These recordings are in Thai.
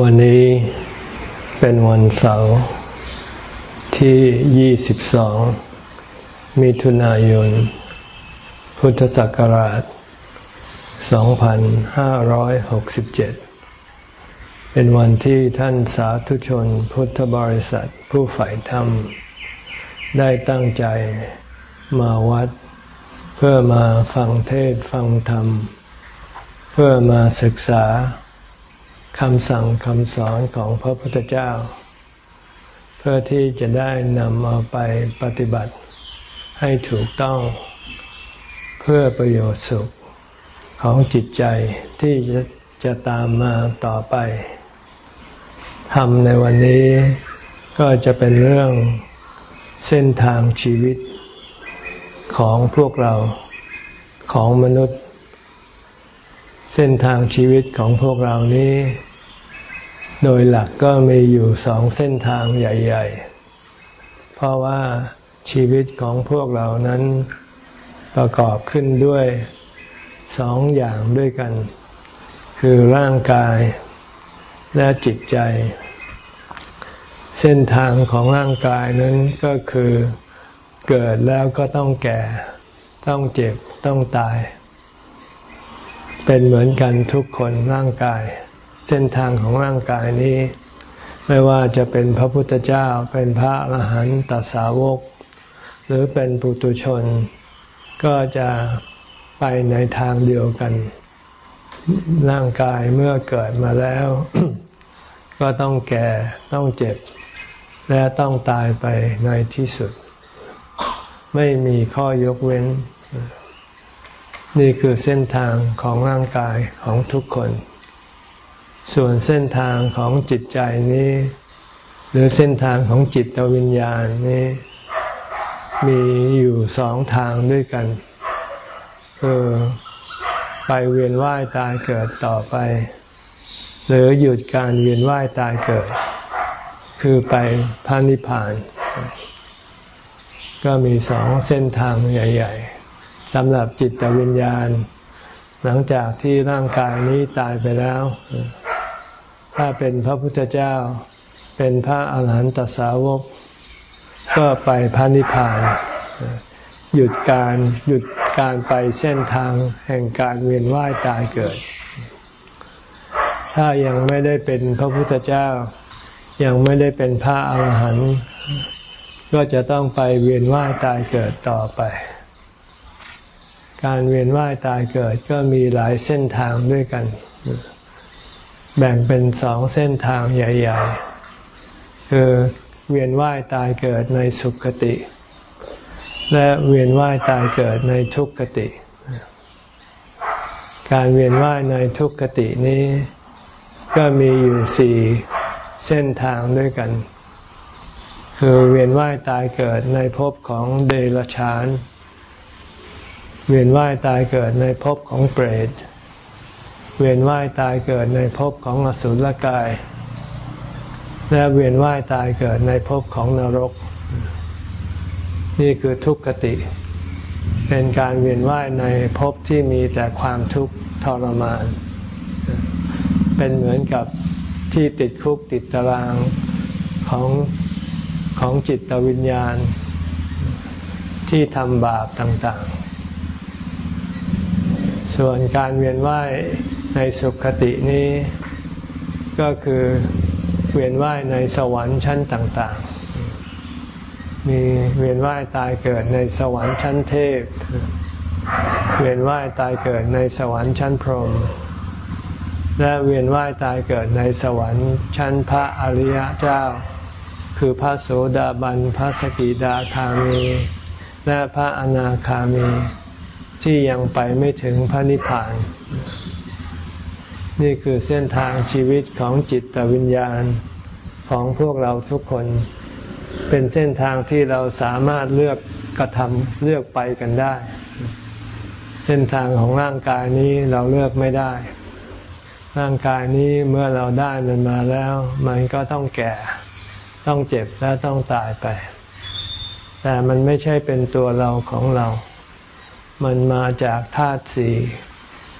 วันนี้เป็นวันเสาร์ที่ 22 มิถุนายน พุทธศักราช 2567 เป็นวันที่ท่านสาธุชนพุทธบริษัทผู้ฝ่ายธรรม ได้ตั้งใจมาวัด เพื่อมาฟังเทศฟังธรรม เพื่อมาศึกษา คำสั่งคำสอนของพระพุทธเจ้า เพื่อที่จะได้นำเอาไปปฏิบัติให้ถูกต้องเพื่อประโยชน์สุขของจิตใจที่จะจะตามมาต่อไปทำในวันนี้ก็จะเป็นเรื่องเส้นทางชีวิตของพวกเราของมนุษย์ เส้นทางชีวิตของพวกเรานี้ โดยหลักก็มีอยู่สองเส้นทางใหญ่ ๆ เพราะว่าชีวิตของพวกเรานั้นประกอบขึ้นด้วยสองอย่างด้วยกัน คือร่างกายและจิตใจ เส้นทางของร่างกายนั้นก็คือเกิดแล้วก็ต้องแก่ ต้องเจ็บต้องตาย เป็นเหมือนกันทุกคนร่างกาย เส้นทางของร่างกายนี้ ไม่ว่าจะเป็นพระพุทธเจ้าเป็นพระอรหันตสาวก หรือเป็นปุตุชน ก็จะไปในทางเดียวกัน ร่างกายเมื่อเกิดมาแล้ว ก็ต้องแก่ต้องเจ็บ และต้องตายไปในที่สุด ไม่มีข้อยกเว้น นี่คือเส้นทางของร่างกายของทุกคน ส่วนเส้นทางของจิตใจนี้ หรือเส้นทางของจิตวิญญาณนี้ มีอยู่สองทางด้วยกันคือไปเวียนว่ายตายเกิดต่อไป หรือหยุดการเวียนว่ายตายเกิด คือไปพานิพพาน ก็มีสองเส้นทางใหญ่ ๆ สำหรับจิตวิญญาณ หลังจากที่ร่างกายนี้ตายไปแล้ว ถ้าเป็นพระพุทธเจ้า เป็นพระอาหารหันตสาวก ก็ไปพระนิพพาน หยุดการหยุดการไปเส้นทางแห่งการเวียนว่ายตายเกิด ถ้ายังไม่ได้เป็นพระพุทธเจ้า ยังไม่ได้เป็นพระอาหารหันต์ก็จะต้องไปเวียนว่ายตายเกิดต่อไป การเวียนว่ายตายเกิดก็มีหลายเส้นทางด้วยกัน แบ่งเป็นสองเส้นทางใหญ่ ๆ คือเวียนว่ายตายเกิดในสุขติ และเวียนว่ายตายเกิดในทุกขติ การเวียนว่ายในทุกขตินี้ ก็มีอยู่สี่เส้นทางด้วยกัน คือเวียนว่ายตายเกิดในภพของเดรัจฉาน เวียนว่ายตายเกิดในภพของเปรต เวียนว่ายตายเกิดในภพของอสุรกาย และเวียนว่ายตายเกิดในภพของนรก นี่คือทุกขติ เป็นการเวียนว่ายในภพที่มีแต่ความทุกข์ทรมาน เป็นเหมือนกับที่ติดคุกติดตารางของของจิตวิญญาณ ที่ทำบาปต่างๆ ส่วนการเวียนว่ายในสุขตินี้ ก็คือเวียนว่ายในสวรรค์ชั้นต่าง ๆ มีเวียนว่ายตายเกิดในสวรรค์ชั้นเทพ เวียนว่ายตายเกิดในสวรรค์ชั้นพรหมและเวียนว่ายตายเกิดในสวรรค์ชั้นพระอริยเจ้า คือพระโสดาบัน พระสกิดาคามี และพระอนาคามี ที่ยังไปไม่ถึงพระนิพพาน นี่คือเส้นทางชีวิตของจิตวิญญาณของพวกเราทุกคน เป็นเส้นทางที่เราสามารถเลือกกระทำเลือกไปกันได้ เส้นทางของร่างกายนี้เราเลือกไม่ได้ ร่างกายนี้เมื่อเราได้มันมาแล้ว มันก็ต้องแก่ ต้องเจ็บและต้องตายไป แต่มันไม่ใช่เป็นตัวเราของเรา มันมาจากธาตุสี่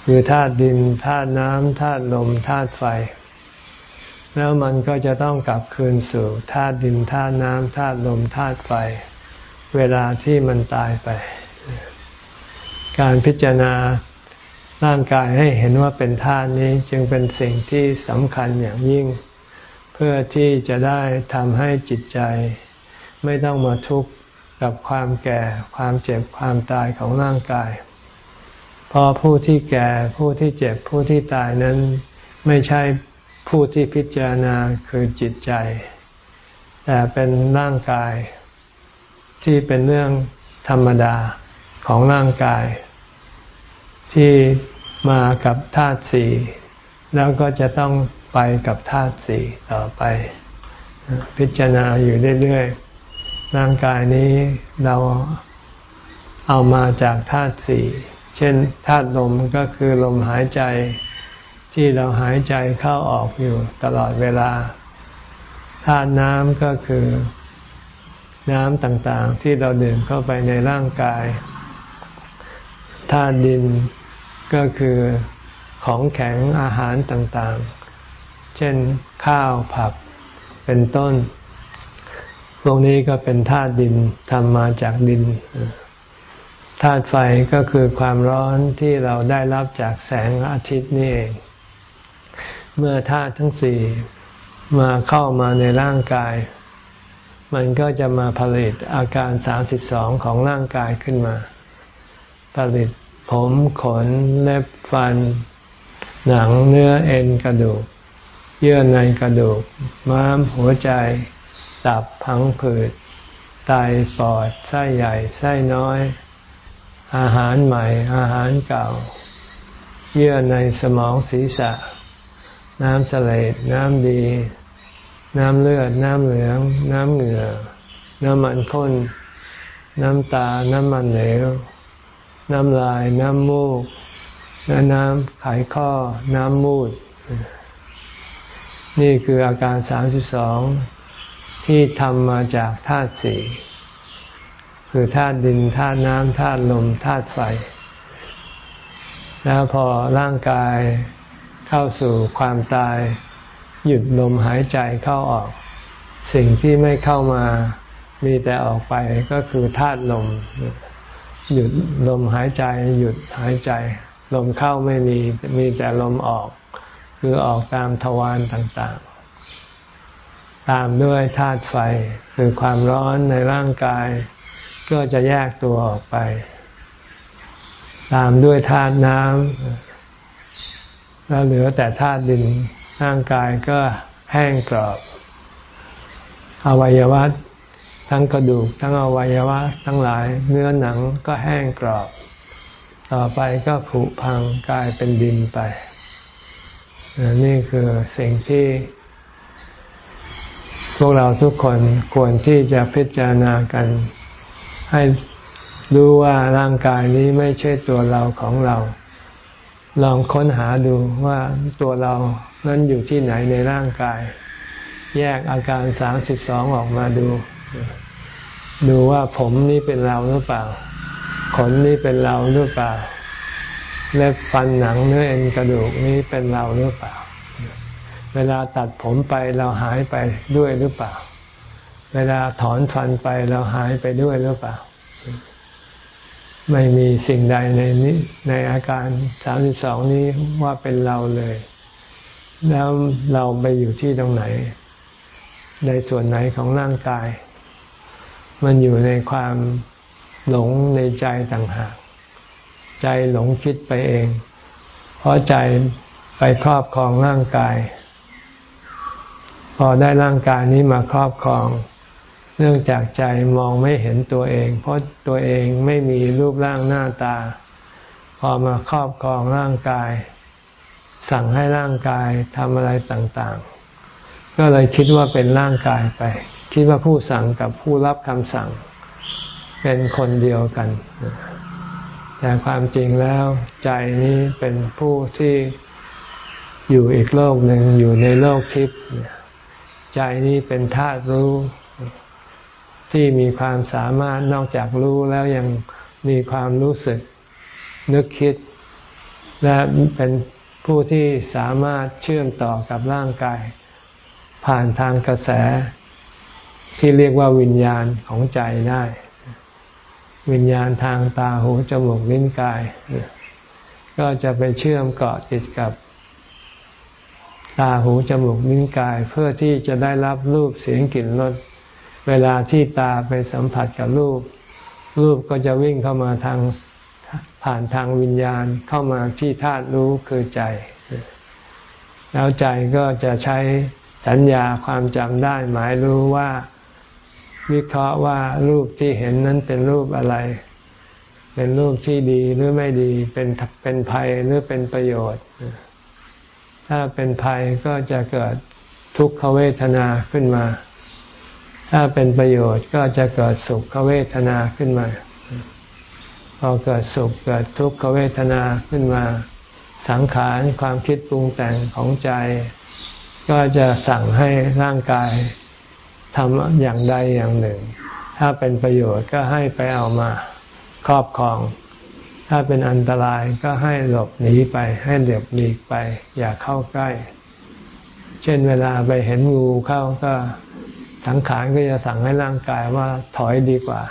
คือธาตุดินธาตุน้ำธาตุลมธาตุไฟ แล้วมันก็จะต้องกลับคืนสู่ธาตุดินธาตุน้ำธาตุลมธาตุไฟ เวลาที่มันตายไป การพิจารณาร่างกายให้เห็นว่าเป็นธาตุนี้จึงเป็นสิ่งที่สำคัญอย่างยิ่ง เพื่อที่จะได้ทำให้จิตใจ ไม่ต้องมาทุกข์ กับความแก่ ความเจ็บความตายของร่างกาย เพราะผู้ที่แก่ผู้ที่เจ็บผู้ที่ตายนั้นไม่ใช่ผู้ที่พิจารณาคือจิตใจ แต่เป็นร่างกาย ที่เป็นเรื่องธรรมดาของร่างกาย ที่มากับธาตุสี่แล้วก็จะต้องไปกับธาตุสี่ต่อไป พิจารณาอยู่เรื่อยๆ ร่างกายนี้เราเอามาจากธาตุสี่ เช่นธาตุลมก็คือลมหายใจที่เราหายใจเข้าออกอยู่ตลอดเวลา ธาตุน้ำก็คือน้ำต่างๆ ที่เราดื่มเข้าไปในร่างกาย ธาตุดินก็คือของแข็งอาหารต่างๆ เช่นข้าวผักเป็นต้น วกนี้ก็เป็นธาตุดินทำมาจากดินธาตุไฟก็คือความร้อนที่เราได้รับจากแสงอาทิตย์นี่เอง เมื่อธาตุทั้งสี่มาเข้ามาในร่างกาย มันก็จะมาผลิตอาการสามสิบสองของร่างกายขึ้นมา ผลิตผมขนเล็บฟัน หนังเนื้อเอ็นกระดูก เยื่อในกระดูก ม้ามหัวใจ ตับพังผืดไตปอดไส้ใหญ่ไส้น้อย อาหารใหม่ อาหารเก่า เยื่อในสมองศีรษะ น้ำเสลดน้ำดี น้ำเลือด น้ำเหลือง น้ำเหงื่อ น้ำมันข้น น้ำตา น้ำมันเหลว น้ำลาย น้ำมูกและน้ำไขข้อ น้ำมูด นี่คืออาการสามสิบสอง ที่ทำมาจากธาตุสี่คือธาตุดินธาตุน้ำธาตุลมธาตุไฟ แล้วพอร่างกายเข้าสู่ความตาย หยุดลมหายใจเข้าออก สิ่งที่ไม่เข้ามามีแต่ออกไปก็คือธาตุลม หยุดลมหายใจ หยุดหายใจ ลมเข้าไม่มีมีแต่ลมออก คือออกตามทวารต่างๆ ตามด้วยธาตุไฟ คือความร้อนในร่างกาย ก็จะแยกตัวออกไป ตามด้วยธาตุน้ำแล้วเหลือแต่ธาตุดินร่างกายก็แห้งกรอบ อวัยวะทั้งกระดูก ทั้งอวัยวะ ทั้งหลายเนื้อหนังก็แห้งกรอบ ต่อไปก็ผุพังกลายเป็นดินไป นี่คือสิ่งที่ พวกเราทุกคนควรที่จะพิจารณากัน ให้รู้ว่าร่างกายนี้ไม่ใช่ตัวเราของเรา ลองค้นหาดูว่าตัวเรานั้นอยู่ที่ไหนในร่างกาย แยกอาการสามสิบสองออกมาดู ดูว่าผมนี่เป็นเราหรือเปล่า ขนนี่เป็นเราหรือเปล่า เล็บฟันหนังเนื้อเอ็นกระดูกนี่เป็นเราหรือเปล่า เวลาตัดผมไปเราหายไปด้วยหรือเปล่า เวลาถอนฟันไปเราหายไปด้วยหรือเปล่า ไม่มีสิ่งใดในนี้ในอาการสามสิบสองนี้ว่าเป็นเราเลย แล้วเราไปอยู่ที่ตรงไหน ในส่วนไหนของร่างกาย มันอยู่ในความหลงในใจต่างหาก ใจหลงคิดไปเอง เพราะใจไปครอบครองร่างกาย พอได้ร่างกายนี้มาครอบครอง เนื่องจากใจมองไม่เห็นตัวเอง เพราะตัวเองไม่มีรูปร่างหน้าตา พอมาครอบครองร่างกาย สั่งให้ร่างกายทำอะไรต่างๆ ก็เลยคิดว่าเป็นร่างกายไป คิดว่าผู้สั่งกับผู้รับคำสั่ง เป็นคนเดียวกัน แต่ความจริงแล้ว ใจนี้เป็นผู้ที่อยู่อีกโลกหนึ่งอยู่ในโลกทิพย์ ใจนี้เป็นธาตุรู้ ที่มีความสามารถนอกจากรู้แล้วยังมีความรู้สึก นึกคิด และเป็นผู้ที่สามารถเชื่อมต่อกับร่างกาย ผ่านทางกระแส ที่เรียกว่าวิญญาณของใจได้ วิญญาณทางตาหูจมูกลิ้นกาย ก็จะไปเชื่อมเกาะติดกับ ตาหูจมูกลิ้นกายเพื่อที่จะได้รับรูปเสียงกลิ่นรสเวลาที่ตาไปสัมผัสกับรูป รูปก็จะวิ่งเข้ามาทางผ่านทางวิญญาณเข้ามาที่ธาตุรู้คือใจ แล้วใจก็จะใช้สัญญาความจำได้หมายรู้ว่าวิเคราะห์ว่ารูปที่เห็นนั้นเป็นรูปอะไร เป็นรูปที่ดีหรือไม่ดี เป็นเป็นภัยหรือเป็นประโยชน์ ถ้าเป็นภัยก็จะเกิดทุกขเวทนาขึ้นมา ถ้าเป็นประโยชน์ก็จะเกิดสุขเวทนาขึ้นมา พอเกิดสุขเกิดทุกขเวทนาขึ้นมา สังขารความคิดปรุงแต่งของใจ ก็จะสั่งให้ร่างกายทำอย่างใดอย่างหนึ่ง ถ้าเป็นประโยชน์ก็ให้ไปเอามาครอบครอง ถ้าเป็นอันตรายก็ให้หลบหนีไปให้เหลียบหลีกไป อย่าเข้าใกล้ เช่นเวลาไปเห็นงูเข้าก็สังขารก็จะสั่งให้ร่างกายว่าถอยดีกว่า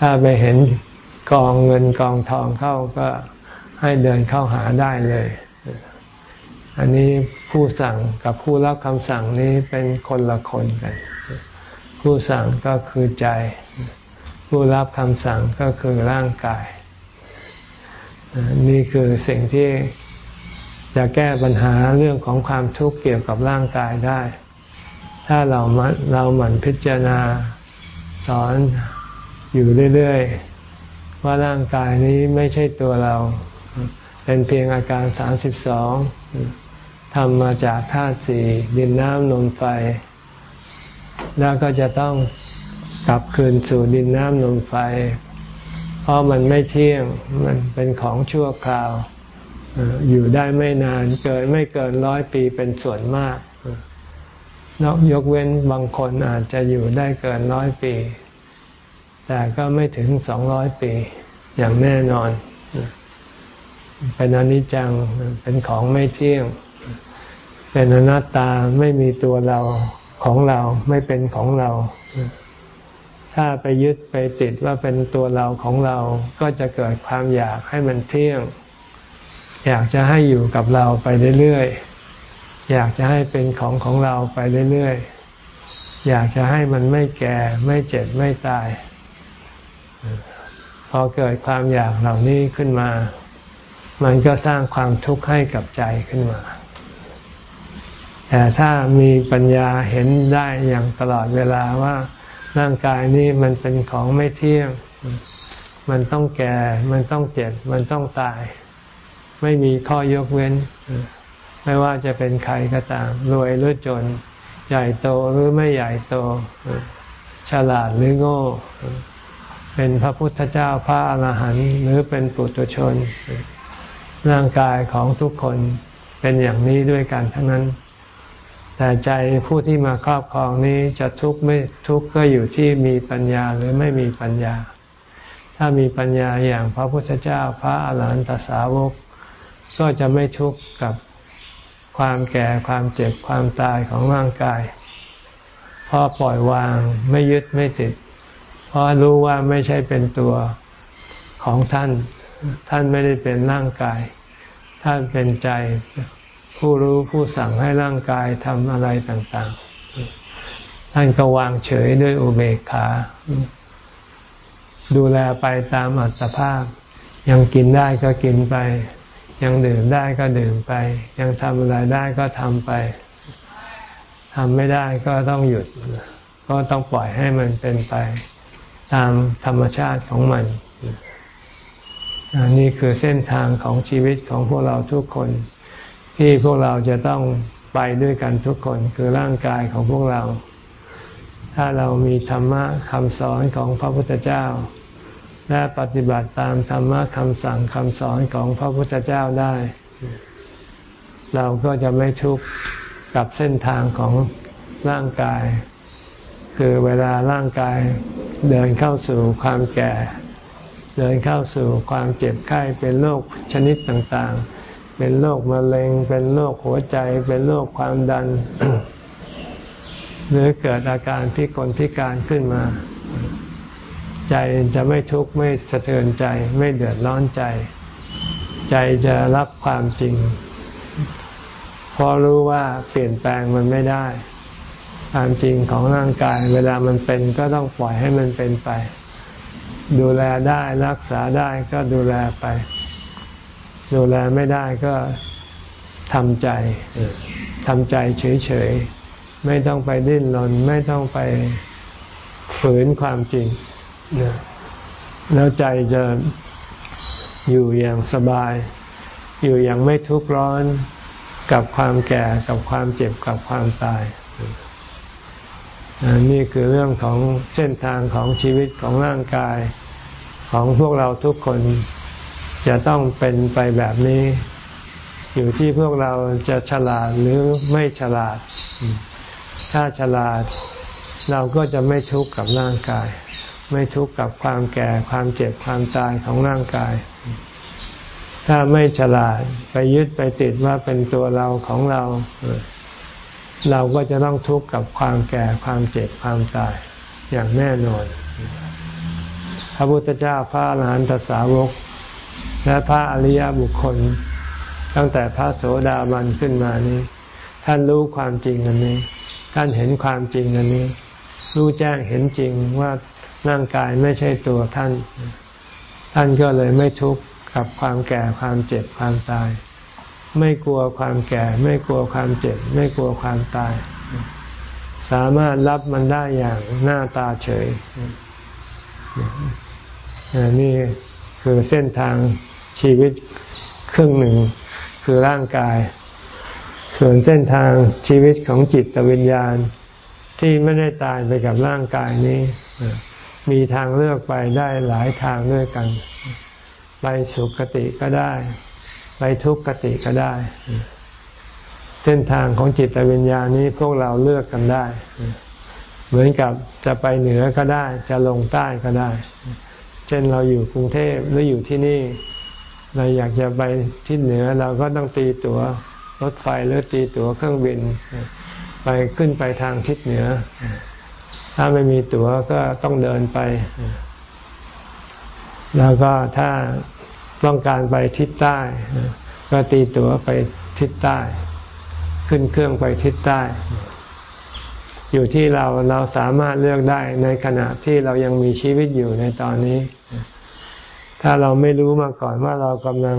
ถ้าไปเห็นกองเงินกองทองเข้าก็ให้เดินเข้าหาได้เลย อันนี้ผู้สั่งกับผู้รับคำสั่งนี้เป็นคนละคนกัน ผู้สั่งก็คือใจ ผู้รับคำสั่งก็คือร่างกาย นี่คือสิ่งที่จะแก้ปัญหาเรื่องของความทุกข์เกี่ยวกับร่างกายได้ ถ้าเราเราหมั่นพิจารณาสอนอยู่เรื่อยๆ ว่าร่างกายนี้ไม่ใช่ตัวเรา เป็นเพียงอาการสามสิบสองทำมาจากธาตุสี่ดินน้ำลมไฟ แล้วก็จะต้องกลับคืนสู่ดินน้ำลมไฟ เพราะมันไม่เที่ยงมันเป็นของชั่วคราว อยู่ได้ไม่นานเกินไม่เกินร้อยปีเป็นส่วนมากนอกยกเว้นบางคนอาจจะอยู่ได้เกินร้อยปี แต่ก็ไม่ถึงสองร้อยปีอย่างแน่นอน เป็นอนิจจังเป็นของไม่เที่ยง เป็นอนัตตาไม่มีตัวเราของเราไม่เป็นของเรา ถ้าไปยึดไปติดว่าเป็นตัวเราของเราก็จะเกิดความอยากให้มันเที่ยง อยากจะให้อยู่กับเราไปเรื่อยๆอยากจะให้เป็นของของเราไปเรื่อยๆอยากจะให้มันไม่แก่ไม่เจ็บไม่ตาย พอเกิดความอยากเหล่านี้ขึ้นมา มันก็สร้างความทุกข์ให้กับใจขึ้นมาแต่ถ้ามีปัญญาเห็นได้อย่างตลอดเวลาว่า ร่างกายนี้มันเป็นของไม่เที่ยง มันต้องแก่ มันต้องเจ็บ มันต้องตาย ไม่มีข้อยกเว้น ไม่ว่าจะเป็นใครก็ตาม รวยหรือจน ใหญ่โตหรือไม่ใหญ่โต ฉลาดหรือโง่ เป็นพระพุทธเจ้าพระอรหันต์หรือเป็นปุถุชน ร่างกายของทุกคนเป็นอย่างนี้ด้วยกันทั้งนั้น แต่ใจผู้ที่มาครอบครองนี้จะทุกข์ไม่ทุกข์ก็อยู่ที่มีปัญญาหรือไม่มีปัญญา ถ้ามีปัญญาอย่างพระพุทธเจ้าพระอรหันตสาวก ก็จะไม่ทุกข์กับความแก่ความเจ็บความตายของร่างกายเพราะปล่อยวางไม่ยึดไม่ติด เพราะรู้ว่าไม่ใช่เป็นตัวของท่าน ท่านไม่ได้เป็นร่างกาย ท่านเป็นใจ ผู้รู้ผู้สั่งให้ร่างกายทำอะไรต่าง ๆ ท่านก็วางเฉยด้วยอุเบกขา ดูแลไปตามอัตภาพ ยังกินได้ก็กินไป ยังดื่มได้ก็ดื่มไป ยังทำอะไรได้ก็ทำไปทำไม่ได้ก็ต้องหยุด ก็ต้องปล่อยให้มันเป็นไปตามธรรมชาติของมันนี่คือเส้นทางของชีวิตของพวกเราทุกคน ที่พวกเราจะต้องไปด้วยกันทุกคนคือร่างกายของพวกเรา ถ้าเรามีธรรมะคำสอนของพระพุทธเจ้า และปฏิบัติตามธรรมะคำสั่งคำสอนของพระพุทธเจ้าได้ เราก็จะไม่ทุกข์กับเส้นทางของร่างกาย คือเวลาร่างกายเดินเข้าสู่ความแก่ เดินเข้าสู่ความเจ็บไข้เป็นโรคชนิดต่างๆ เป็นโรคมะเร็ง เป็นโรคหัวใจ เป็นโรคความดัน หรือเกิดอาการพิกลพิการขึ้นมา ใจจะไม่ทุกข์ไม่สะเทือนใจ ไม่เดือดร้อนใจ ใจจะรับความจริงเพราะรู้ว่าเปลี่ยนแปลงมันไม่ได้ความจริงของร่างกาย เวลามันเป็นก็ต้องปล่อยให้มันเป็นไป ดูแลได้รักษาได้ก็ดูแลไป ดูแลไม่ได้ก็ทำใจทำใจเฉยๆ ไม่ต้องไปดิ้นรน ไม่ต้องไปฝืนความจริง แล้วใจจะอยู่อย่างสบาย อยู่อย่างไม่ทุกข์ร้อนกับความแก่กับความเจ็บกับความตาย นี่คือเรื่องของเส้นทางของชีวิตของร่างกายของพวกเราทุกคน จะต้องเป็นไปแบบนี้ อยู่ที่พวกเราจะฉลาดหรือไม่ฉลาด ถ้าฉลาดเราก็จะไม่ทุกข์กับร่างกาย ไม่ทุกข์กับความแก่ความเจ็บความตายของร่างกาย ถ้าไม่ฉลาดไปยึดไปติดว่าเป็นตัวเราของเรา เราก็จะต้องทุกข์กับความแก่ความเจ็บความตายอย่างแน่นอน พระพุทธเจ้าพระอรหันตสาวก และพระอริยบุคคล ตั้งแต่พระโสดาบันขึ้นมานี้ ท่านรู้ความจริงอันนี้ ท่านเห็นความจริงอันนี้ รู้แจ้งเห็นจริงว่าร่างกายไม่ใช่ตัวท่าน ท่านก็เลยไม่ทุกข์กับความแก่ความเจ็บความตาย ไม่กลัวความแก่ ไม่กลัวความเจ็บ ไม่กลัวความตาย สามารถรับมันได้อย่างหน้าตาเฉยนี่คือเส้นทาง ชีวิตครึ่งหนึ่งคือร่างกาย ส่วนเส้นทางชีวิตของจิตวิญญาณที่ไม่ได้ตายไปกับร่างกายนี้ มีทางเลือกไปได้หลายทางด้วยกัน ไปสุคติก็ได้ ไปทุกขติก็ได้ เส้นทางของจิตวิญญาณนี้พวกเราเลือกกันได้ เหมือนกับจะไปเหนือก็ได้ จะลงใต้ก็ได้ เช่นเราอยู่กรุงเทพหรืออยู่ที่นี่ เราอยากจะไปที่เหนือเราก็ต้องตีตั๋วรถไฟหรือตีตั๋วเครื่องบิน ไปขึ้นไปทางทิศเหนือ ถ้าไม่มีตั๋วก็ต้องเดินไป แล้วก็ถ้าต้องการไปทิศใต้ ก็ตีตั๋วไปทิศใต้ ขึ้นเครื่องไปทิศใต้ อยู่ที่เราเราสามารถเลือกได้ในขณะที่เรายังมีชีวิตอยู่ในตอนนี้ ถ้าเราไม่รู้มาก่อนว่าเรากำลัง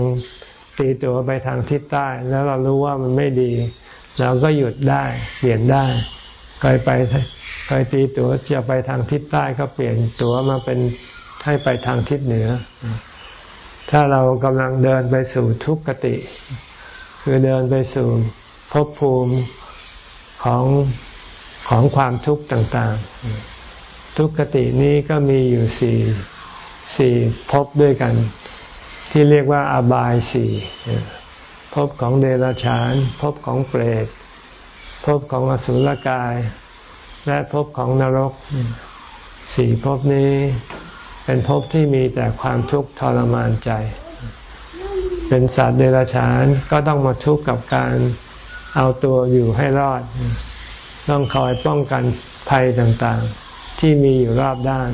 ตีตัวไปทางทิศใต้ แล้วเรารู้ว่ามันไม่ดี เราก็หยุดได้ เปลี่ยนได้เคยไปเคยตีตัวจะไปทางทิศใต้ก็เปลี่ยนตัวมาเป็นให้ไปทางทิศเหนือ ถ้าเรากำลังเดินไปสู่ทุกขติ คือเดินไปสู่ภพภูมิของของความทุกข์ต่าง ๆ ทุกขตินี้ก็มีอยู่สี่ สี่ภพด้วยกัน ที่เรียกว่าอบายสี่ภพของเดรัจฉานภพของเปรตภพของอสุรกาย และภพของนรกสี่ภพนี้เป็นภพที่มีแต่ความทุกข์ทรมานใจ เป็นสัตว์เดรัจฉานก็ต้องมาทุกข์กับการเอาตัวอยู่ให้รอด ต้องคอยป้องกันภัยต่างๆ ที่มีอยู่รอบด้าน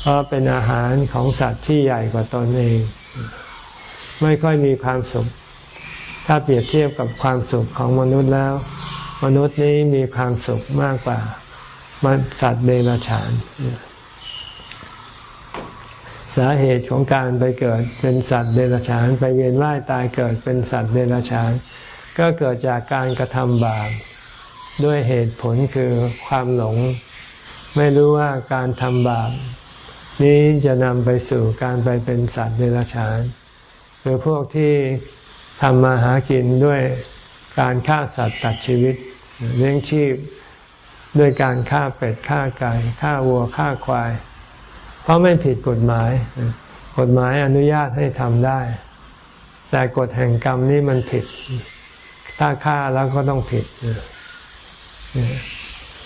เพราะเป็นอาหารของสัตว์ที่ใหญ่กว่าตนเอง ไม่ค่อยมีความสุข ถ้าเปรียบเทียบกับความสุขของมนุษย์แล้ว มนุษย์นี้มีความสุขมากกว่าสัตว์เดรัจฉาน สาเหตุของการไปเกิดเป็นสัตว์เดรัจฉาน ไปเวียนว่ายตายเกิดเป็นสัตว์เดรัจฉาน ก็เกิดจากการกระทำบาปด้วยเหตุผลคือความหลง ไม่รู้ว่าการทำบาป นี้จะนำไปสู่การไปเป็นสัตว์เดรัจฉานคือพวกที่ทำมาหากินด้วยการฆ่าสัตว์ตัดชีวิตเลี้ยงชีพด้วยการฆ่าเป็ดฆ่าไก่ฆ่าวัวฆ่าควาย เพราะไม่ผิดกฎหมาย กฎหมายอนุญาตให้ทำได้ แต่กฎแห่งกรรมนี่มันผิด ถ้าฆ่าแล้วก็ต้องผิด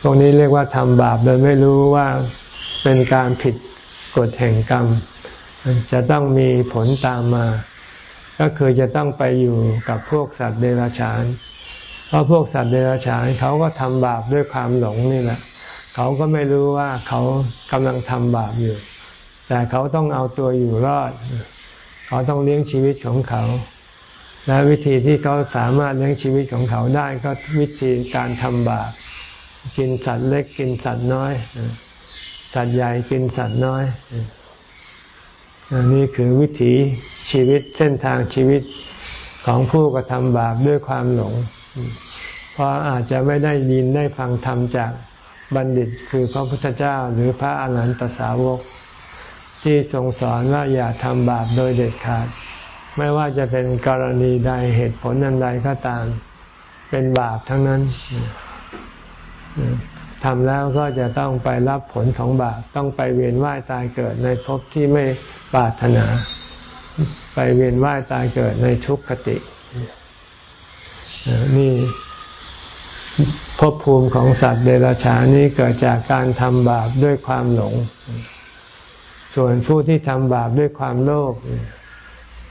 ตรงนี้เรียกว่าทำบาปโดยไม่รู้ว่าเป็นการผิด กฎแห่งกรรม จะต้องมีผลตามมา ก็คือจะต้องไปอยู่กับพวกสัตว์เดรัจฉาน เพราะพวกสัตว์เดรัจฉานเขาก็ทำบาปด้วยความหลงนี่แหละ เขาก็ไม่รู้ว่าเขากำลังทำบาปอยู่ แต่เขาต้องเอาตัวอยู่รอด เขาต้องเลี้ยงชีวิตของเขา และวิธีที่เขาสามารถเลี้ยงชีวิตของเขาได้ก็วิธีการทำบาปกินสัตว์เล็กกินสัตว์น้อย สัตว์ใหญ่กินสัตว์น้อยอันี่คือวิถีชีวิตเส้นทางชีวิตของผู้กระทำบาปด้วยความหลง เพราะอาจจะไม่ได้ยินได้ฟังธรรมจากบัณฑิตคือพระพุทธเจ้าหรือพระอรหันตสาวก ที่ทรงสอนว่าอย่าทำบาปโดยเด็ดขาด ไม่ว่าจะเป็นกรณีใดเหตุผลอันใดก็ตาม เป็นบาปทั้งนั้น ทำแล้วก็จะต้องไปรับผลของบาปต้องไปเวียนว่ายตายเกิดในภพที่ไม่ปรารถนา ไปเวียนว่ายตายเกิดในทุกขติ นี่ภพภูมิของสัตว์เดรัจฉานนี้เกิดจากการทำบาปด้วยความหลง ส่วนผู้ที่ทำบาปด้วยความโลภ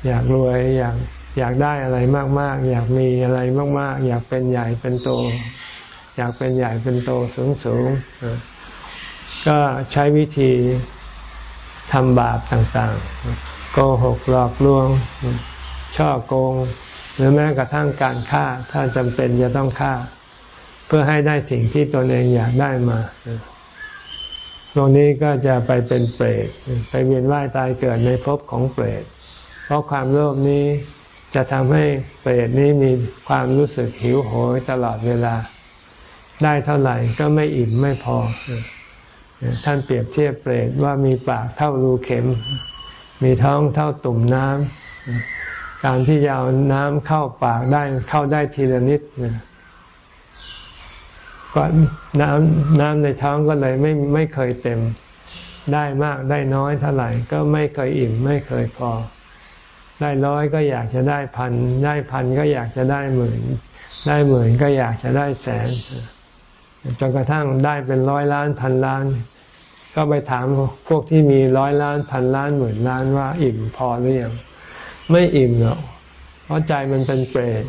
อยากรวยอยากอยากได้อะไรมาก ๆ อยากมีอะไรมาก ๆ อยากเป็นใหญ่เป็นโต อยากเป็นใหญ่เป็นโตสูงสูงก็ใช้วิธีทำบาปต่างๆ โกหกหลอกลวง ช่อโกง หรือแม้กระทั่งการฆ่า ถ้าจำเป็นจะต้องฆ่า เพื่อให้ได้สิ่งที่ตนเองอยากได้มาตรงนี้ก็จะไปเป็นเปรต ไปเวียนว่ายตายเกิดในภพของเปรต เพราะความโลภนี้จะทำให้เปรตนี้มีความรู้สึกหิวโหยตลอดเวลา ได้เท่าไหร่ก็ไม่อิ่มไม่พอ ท่านเปรียบเทียบเปรตว่ามีปากเท่ารูเข็ม มีท้องเท่าตุ่มน้ำการที่จะเอาน้ำเข้าปากได้เข้าได้ทีละนิดก็น้ำน้ำในท้องก็เลยไม่ไม่เคยเต็ม ได้มากได้น้อยเท่าไหร่ ก็ไม่เคยอิ่มไม่เคยพอ ได้ร้อยก็อยากจะได้พัน ได้พันก็อยากจะได้หมื่น ได้หมื่นก็อยากจะได้แสน จนกระทั่งได้เป็นร้อยล้านพันล้าน ก็ไปถามพวกที่มีร้อยล้านพันล้านหมื่นล้านว่าอิ่มพอหรือยังไม่อิ่มหรอกเพราะใจมันเป็นเปรต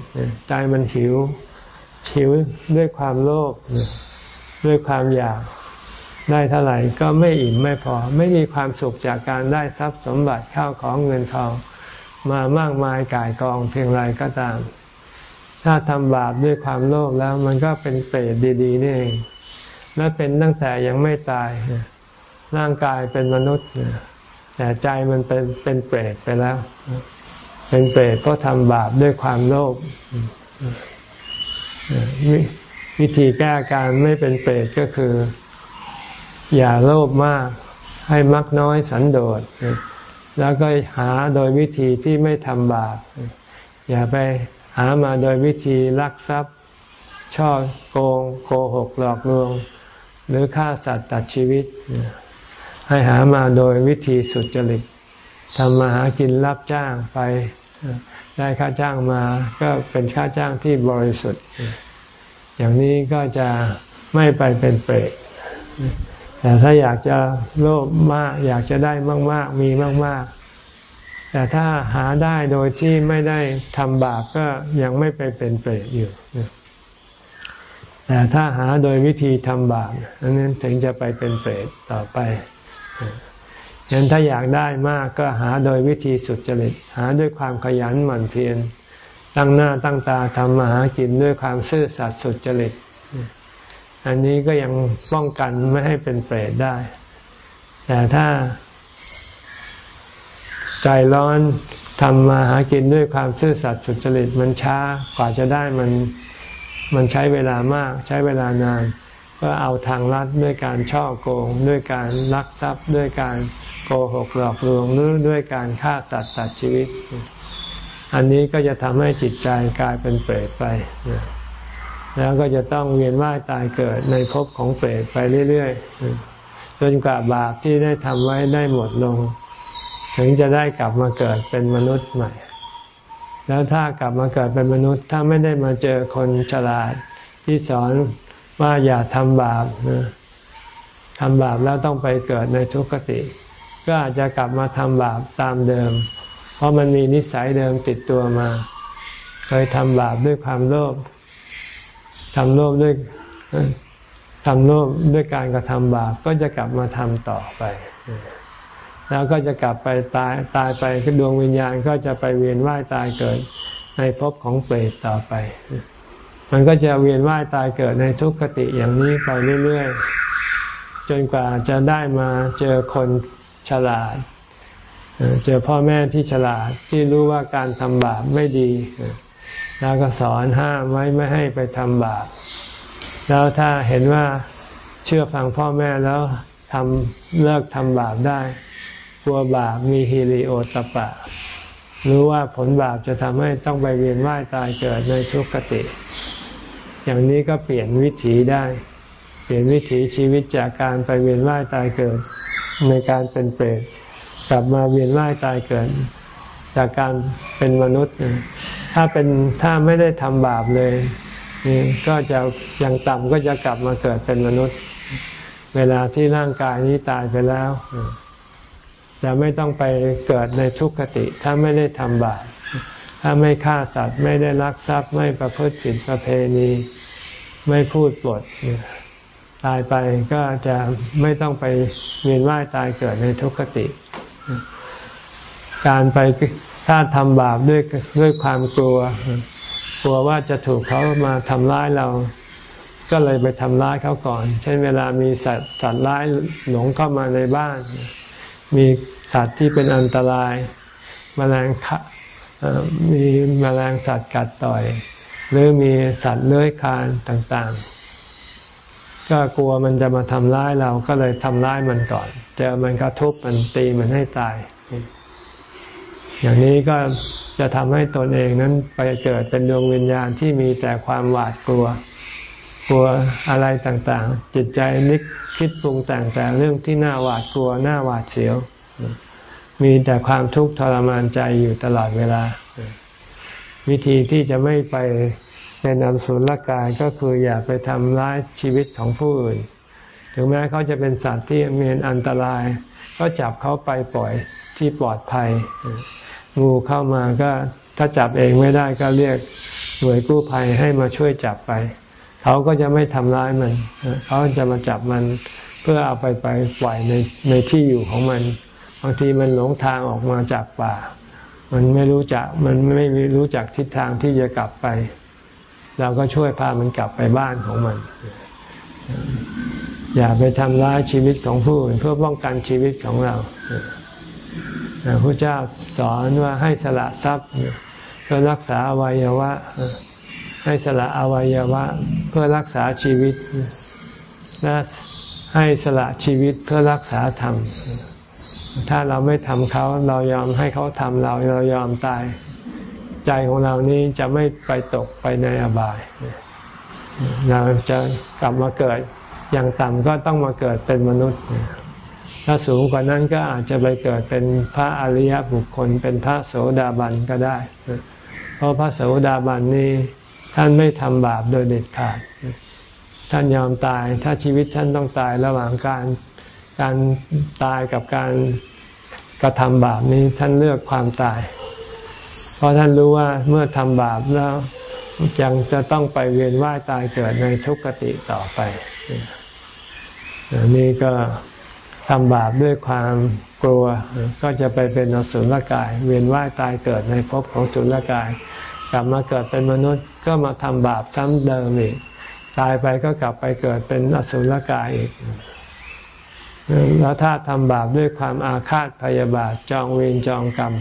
ใจมันหิวหิวด้วยความโลภด้วยความอยากได้เท่าไหร่ก็ไม่อิ่มไม่พอ ไม่มีความสุขจากการได้ทรัพย์สมบัติข้าวของเงินทอง มามากมายกายกองเพียงไรก็ตาม ถ้าทำบาปด้วยความโลภแล้วมันก็เป็นเปรตดีๆนี่เอง และเป็นตั้งแต่ยังไม่ตาย ร่างกายเป็นมนุษย์ แต่ใจมันเป็นเป็นเปรตไปแล้ว เป็นเปรตเพราะทำบาปด้วยความโลภวิธีแก้การไม่เป็นเปรตก็คือ อย่าโลภมาก ให้มักน้อยสันโดษ แล้วก็หาโดยวิธีที่ไม่ทำบาป อย่าไป หามาโดยวิธีลักทรัพย์ช่อโกงโกหกหลอกลวง หรือฆ่าสัตว์ตัดชีวิต ให้หามาโดยวิธีสุจริตทำมาหากินรับจ้างไปได้ค่าจ้างมาก็เป็นค่าจ้างที่บริสุทธิ์ อย่างนี้ก็จะไม่ไปเป็นเปรตแต่ถ้าอยากจะโลภมาก อยากจะได้มาก ๆ มีมาก ๆ แต่ถ้าหาได้โดยที่ไม่ได้ทำบาปก็ยังไม่ไปเป็นเปรตอยู่ แต่ถ้าหาโดยวิธีทำบาปนั้นถึงจะไปเป็นเปรตต่อไปฉะนั้นถ้าอยากได้มากก็หาโดยวิธีสุดจริต หาด้วยความขยันหมั่นเพียรตั้งหน้าตั้งตาทำมาหากินด้วยความซื่อสัตย์สุดจริต อันนี้ก็ยังป้องกันไม่ให้เป็นเปรตได้ แต่ถ้า ใจร้อนทำมาหากินด้วยความซื่อสัตย์สุจริตมันช้ากว่าจะได้มันมันใช้เวลามาก ใช้เวลานาน ก็เอาทางลัดด้วยการช่อโกง ด้วยการลักทรัพย์ด้วยการโกหกหลอกลวงหรือด้วยการฆ่าสัตว์ตัดชีวิต อันนี้ก็จะทำให้จิตใจกลายเป็นเปรตไป แล้วก็จะต้องเวียนว่ายตายเกิดในภพของเปรตไปเรื่อยๆจนกว่าบาปที่ได้ทำไว้ได้หมดลง ถึงจะได้กลับมาเกิดเป็นมนุษย์ใหม่ แล้วถ้ากลับมาเกิดเป็นมนุษย์ ถ้าไม่ได้มาเจอคนฉลาดที่สอนว่าอย่าทำบาปทำบาปแล้วต้องไปเกิดในทุกขติ ก็อาจจะกลับมาทำบาปตามเดิม เพราะมันมีนิสัยเดิมติดตัวมา เคยทำบาปด้วยความโลภทำโลภด้วยทำโลภด้วยการกระทำบาปก็จะกลับมาทำต่อไป แล้วก็จะกลับไปตายตายไปดวงวิญญาณก็จะไปเวียนว่ายตายเกิดในภพของเปรตต่อไป มันก็จะเวียนว่ายตายเกิดในทุกขติอย่างนี้ไปเรื่อยๆ จนกว่าจะได้มาเจอคนฉลาด เจอพ่อแม่ที่ฉลาดที่รู้ว่าการทำบาปไม่ดี แล้วก็สอนห้ามไว้ไม่ให้ไปทำบาป แล้วถ้าเห็นว่าเชื่อฟังพ่อแม่แล้วทำเลิกทำบาปได้ กลัวบาปมีฮิริโอตปะ รู้ว่าผลบาปจะทำให้ต้องไปเวียนว่ายตายเกิดในทุกขติ อย่างนี้ก็เปลี่ยนวิถีได้ เปลี่ยนวิถีชีวิตจากการไปเวียนว่ายตายเกิด ในการเป็นเปรตกลับมาเวียนว่ายตายเกิด จากการเป็นมนุษย์ ถ้าเป็นถ้าไม่ได้ทำบาปเลยนี่ก็จะยังต่ำก็จะกลับมาเกิดเป็นมนุษย์ เวลาที่ร่างกายนี้ตายไปแล้ว จะไม่ต้องไปเกิดในทุกขติ ถ้าไม่ได้ทำบาปถ้าไม่ฆ่าสัตว์ไม่ได้ลักทรัพย์ ไม่ประพฤติผิดประเพณี ไม่พูดปดตายไปก็จะไม่ต้องไปเวียนว่ายตายเกิดในทุกขติ การไปถ้าทำบาปด้วยด้วยความกลัว กลัวว่าจะถูกเขามาทำร้ายเราก็เลยไปทำร้ายเขาก่อน เช่นเวลามีสัตว์สัตว์ร้ายหลงเข้ามาในบ้าน มีสัตว์ที่เป็นอันตรายมแมลงมีมแมลงสัตว์กัดต่อย หรือมีสัตว์เลื้อยคลานต่างๆ ก็กลัวมันจะมาทำร้ายเราก็เลยทำร้ายมันก่อน เจอมันก็ทุบมันตีมันให้ตาย อย่างนี้ก็จะทำให้ตนเองนั้นไปเกิดเป็นดวงวิญญาณที่มีแต่ความหวาดกลัว กลัวอะไรต่างๆ จิตใจนึกคิดปรุงแต่งแต่เรื่องที่น่าหวาดกลัวน่าหวาดเสียว มีแต่ความทุกข์ทรมานใจอยู่ตลอดเวลา วิธีที่จะไม่ไปเป็นอสุรกายก็คืออย่าไปทำร้ายชีวิตของผู้อื่น ถึงแม้เขาจะเป็นสัตว์ที่มีอันตราย ก็จับเขาไปปล่อยที่ปลอดภัย งูเข้ามาก็ถ้าจับเองไม่ได้ก็เรียกหน่วยกู้ภัยให้มาช่วยจับไป เขาก็จะไม่ทำร้ายมัน เขาจะมาจับมันเพื่อเอาไปไปปล่อยในในที่อยู่ของมัน บางทีมันหลงทางออกมาจากป่า มันไม่รู้จักมันไม่รู้จักทิศทางที่จะกลับไป เราก็ช่วยพามันกลับไปบ้านของมัน อย่าไปทำร้ายชีวิตของผู้อื่นเพื่อป้องกันชีวิตของเราพระเจ้าสอนว่าให้สละทรัพย์เพื่อรักษาวัยวะ ให้สละอวัยวะเพื่อรักษาชีวิตและให้สละชีวิตเพื่อรักษาธรรม ถ้าเราไม่ทำเขาเรายอมให้เขาทำเราเรายอมตาย ใจของเรานี้จะไม่ไปตกไปในอบาย เราจะกลับมาเกิดอย่างต่ำก็ต้องมาเกิดเป็นมนุษย์ ถ้าสูงกว่านั้นก็อาจจะไปเกิดเป็นพระอริยบุคคล เป็นพระโสดาบันก็ได้ เพราะพระโสดาบันนี้ ท่านไม่ทำบาปโดยเด็ดขาด ท่านยอมตาย ถ้าชีวิตท่านต้องตายระหว่างการการตายกับการกระทำบาปนี้ท่านเลือกความตาย เพราะท่านรู้ว่าเมื่อทำบาปแล้วยังจะต้องไปเวียนว่ายตายเกิดในทุกขติต่อไป นี่ก็ทำบาปด้วยความกลัวก็จะไปเป็นอสุรกาย เวียนว่ายตายเกิดในภพของสุรกาย กลับมาเกิดเป็นมนุษย์ก็มาทำบาปซ้ำเดิมอีก ตายไปก็กลับไปเกิดเป็นอสุรกายอีก แล้วถ้าทำบาปด้วยความอาฆาตพยาบาทจองเวรจองกรรม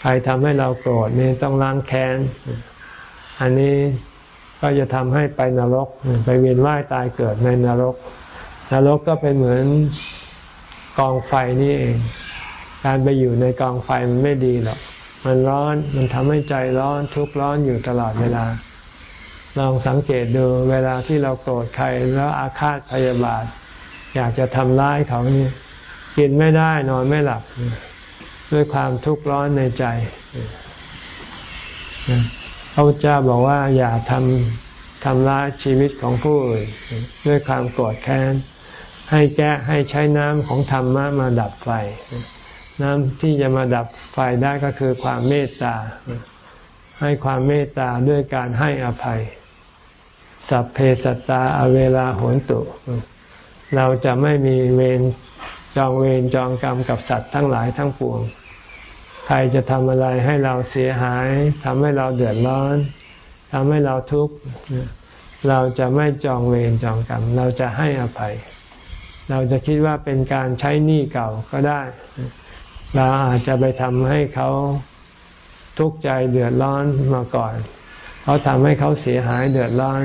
ใครทำให้เราโกรธนี่ต้องล้างแค้น อันนี้ก็จะทำให้ไปนรก ไปเวียนว่ายตายเกิดในนรก นรกก็เป็นเหมือนกองไฟนี่เอง การไปอยู่ในกองไฟมันไม่ดีหรอก มันร้อนมันทำให้ใจร้อนทุกข์ร้อนอยู่ตลอดเวลาลองสังเกตดูเวลาที่เราโกรธใครแล้วอาฆาตพยาบาท อยากจะทำร้ายเขานี่กินไม่ได้นอนไม่หลับ ด้วยความทุกข์ร้อนในใจพระพุทธเจ้าบอกว่าอย่าทำทำร้ายชีวิตของผู้อื่นด้วยความโกรธแค้นให้แก้ให้ใช้น้ำของธรรมะมาดับไฟ น้ำที่จะมาดับไฟได้ก็คือความเมตตา ให้ความเมตตาด้วยการให้อภัย สัพเพสัตตาอเวลาโหนตุ เราจะไม่มีเวรจองเวรจองกรรมกับสัตว์ทั้งหลายทั้งปวง ใครจะทำอะไรให้เราเสียหายทำให้เราเดือดร้อนทำให้เราทุกข์เราจะไม่จองเวรจองกรรม เราจะให้อภัย เราจะคิดว่าเป็นการใช้หนี้เก่าก็ได้ เราอาจจะไปทำให้เขาทุกข์ใจเดือดร้อนมาก่อน เขาทำให้เขาเสียหายเดือดร้อน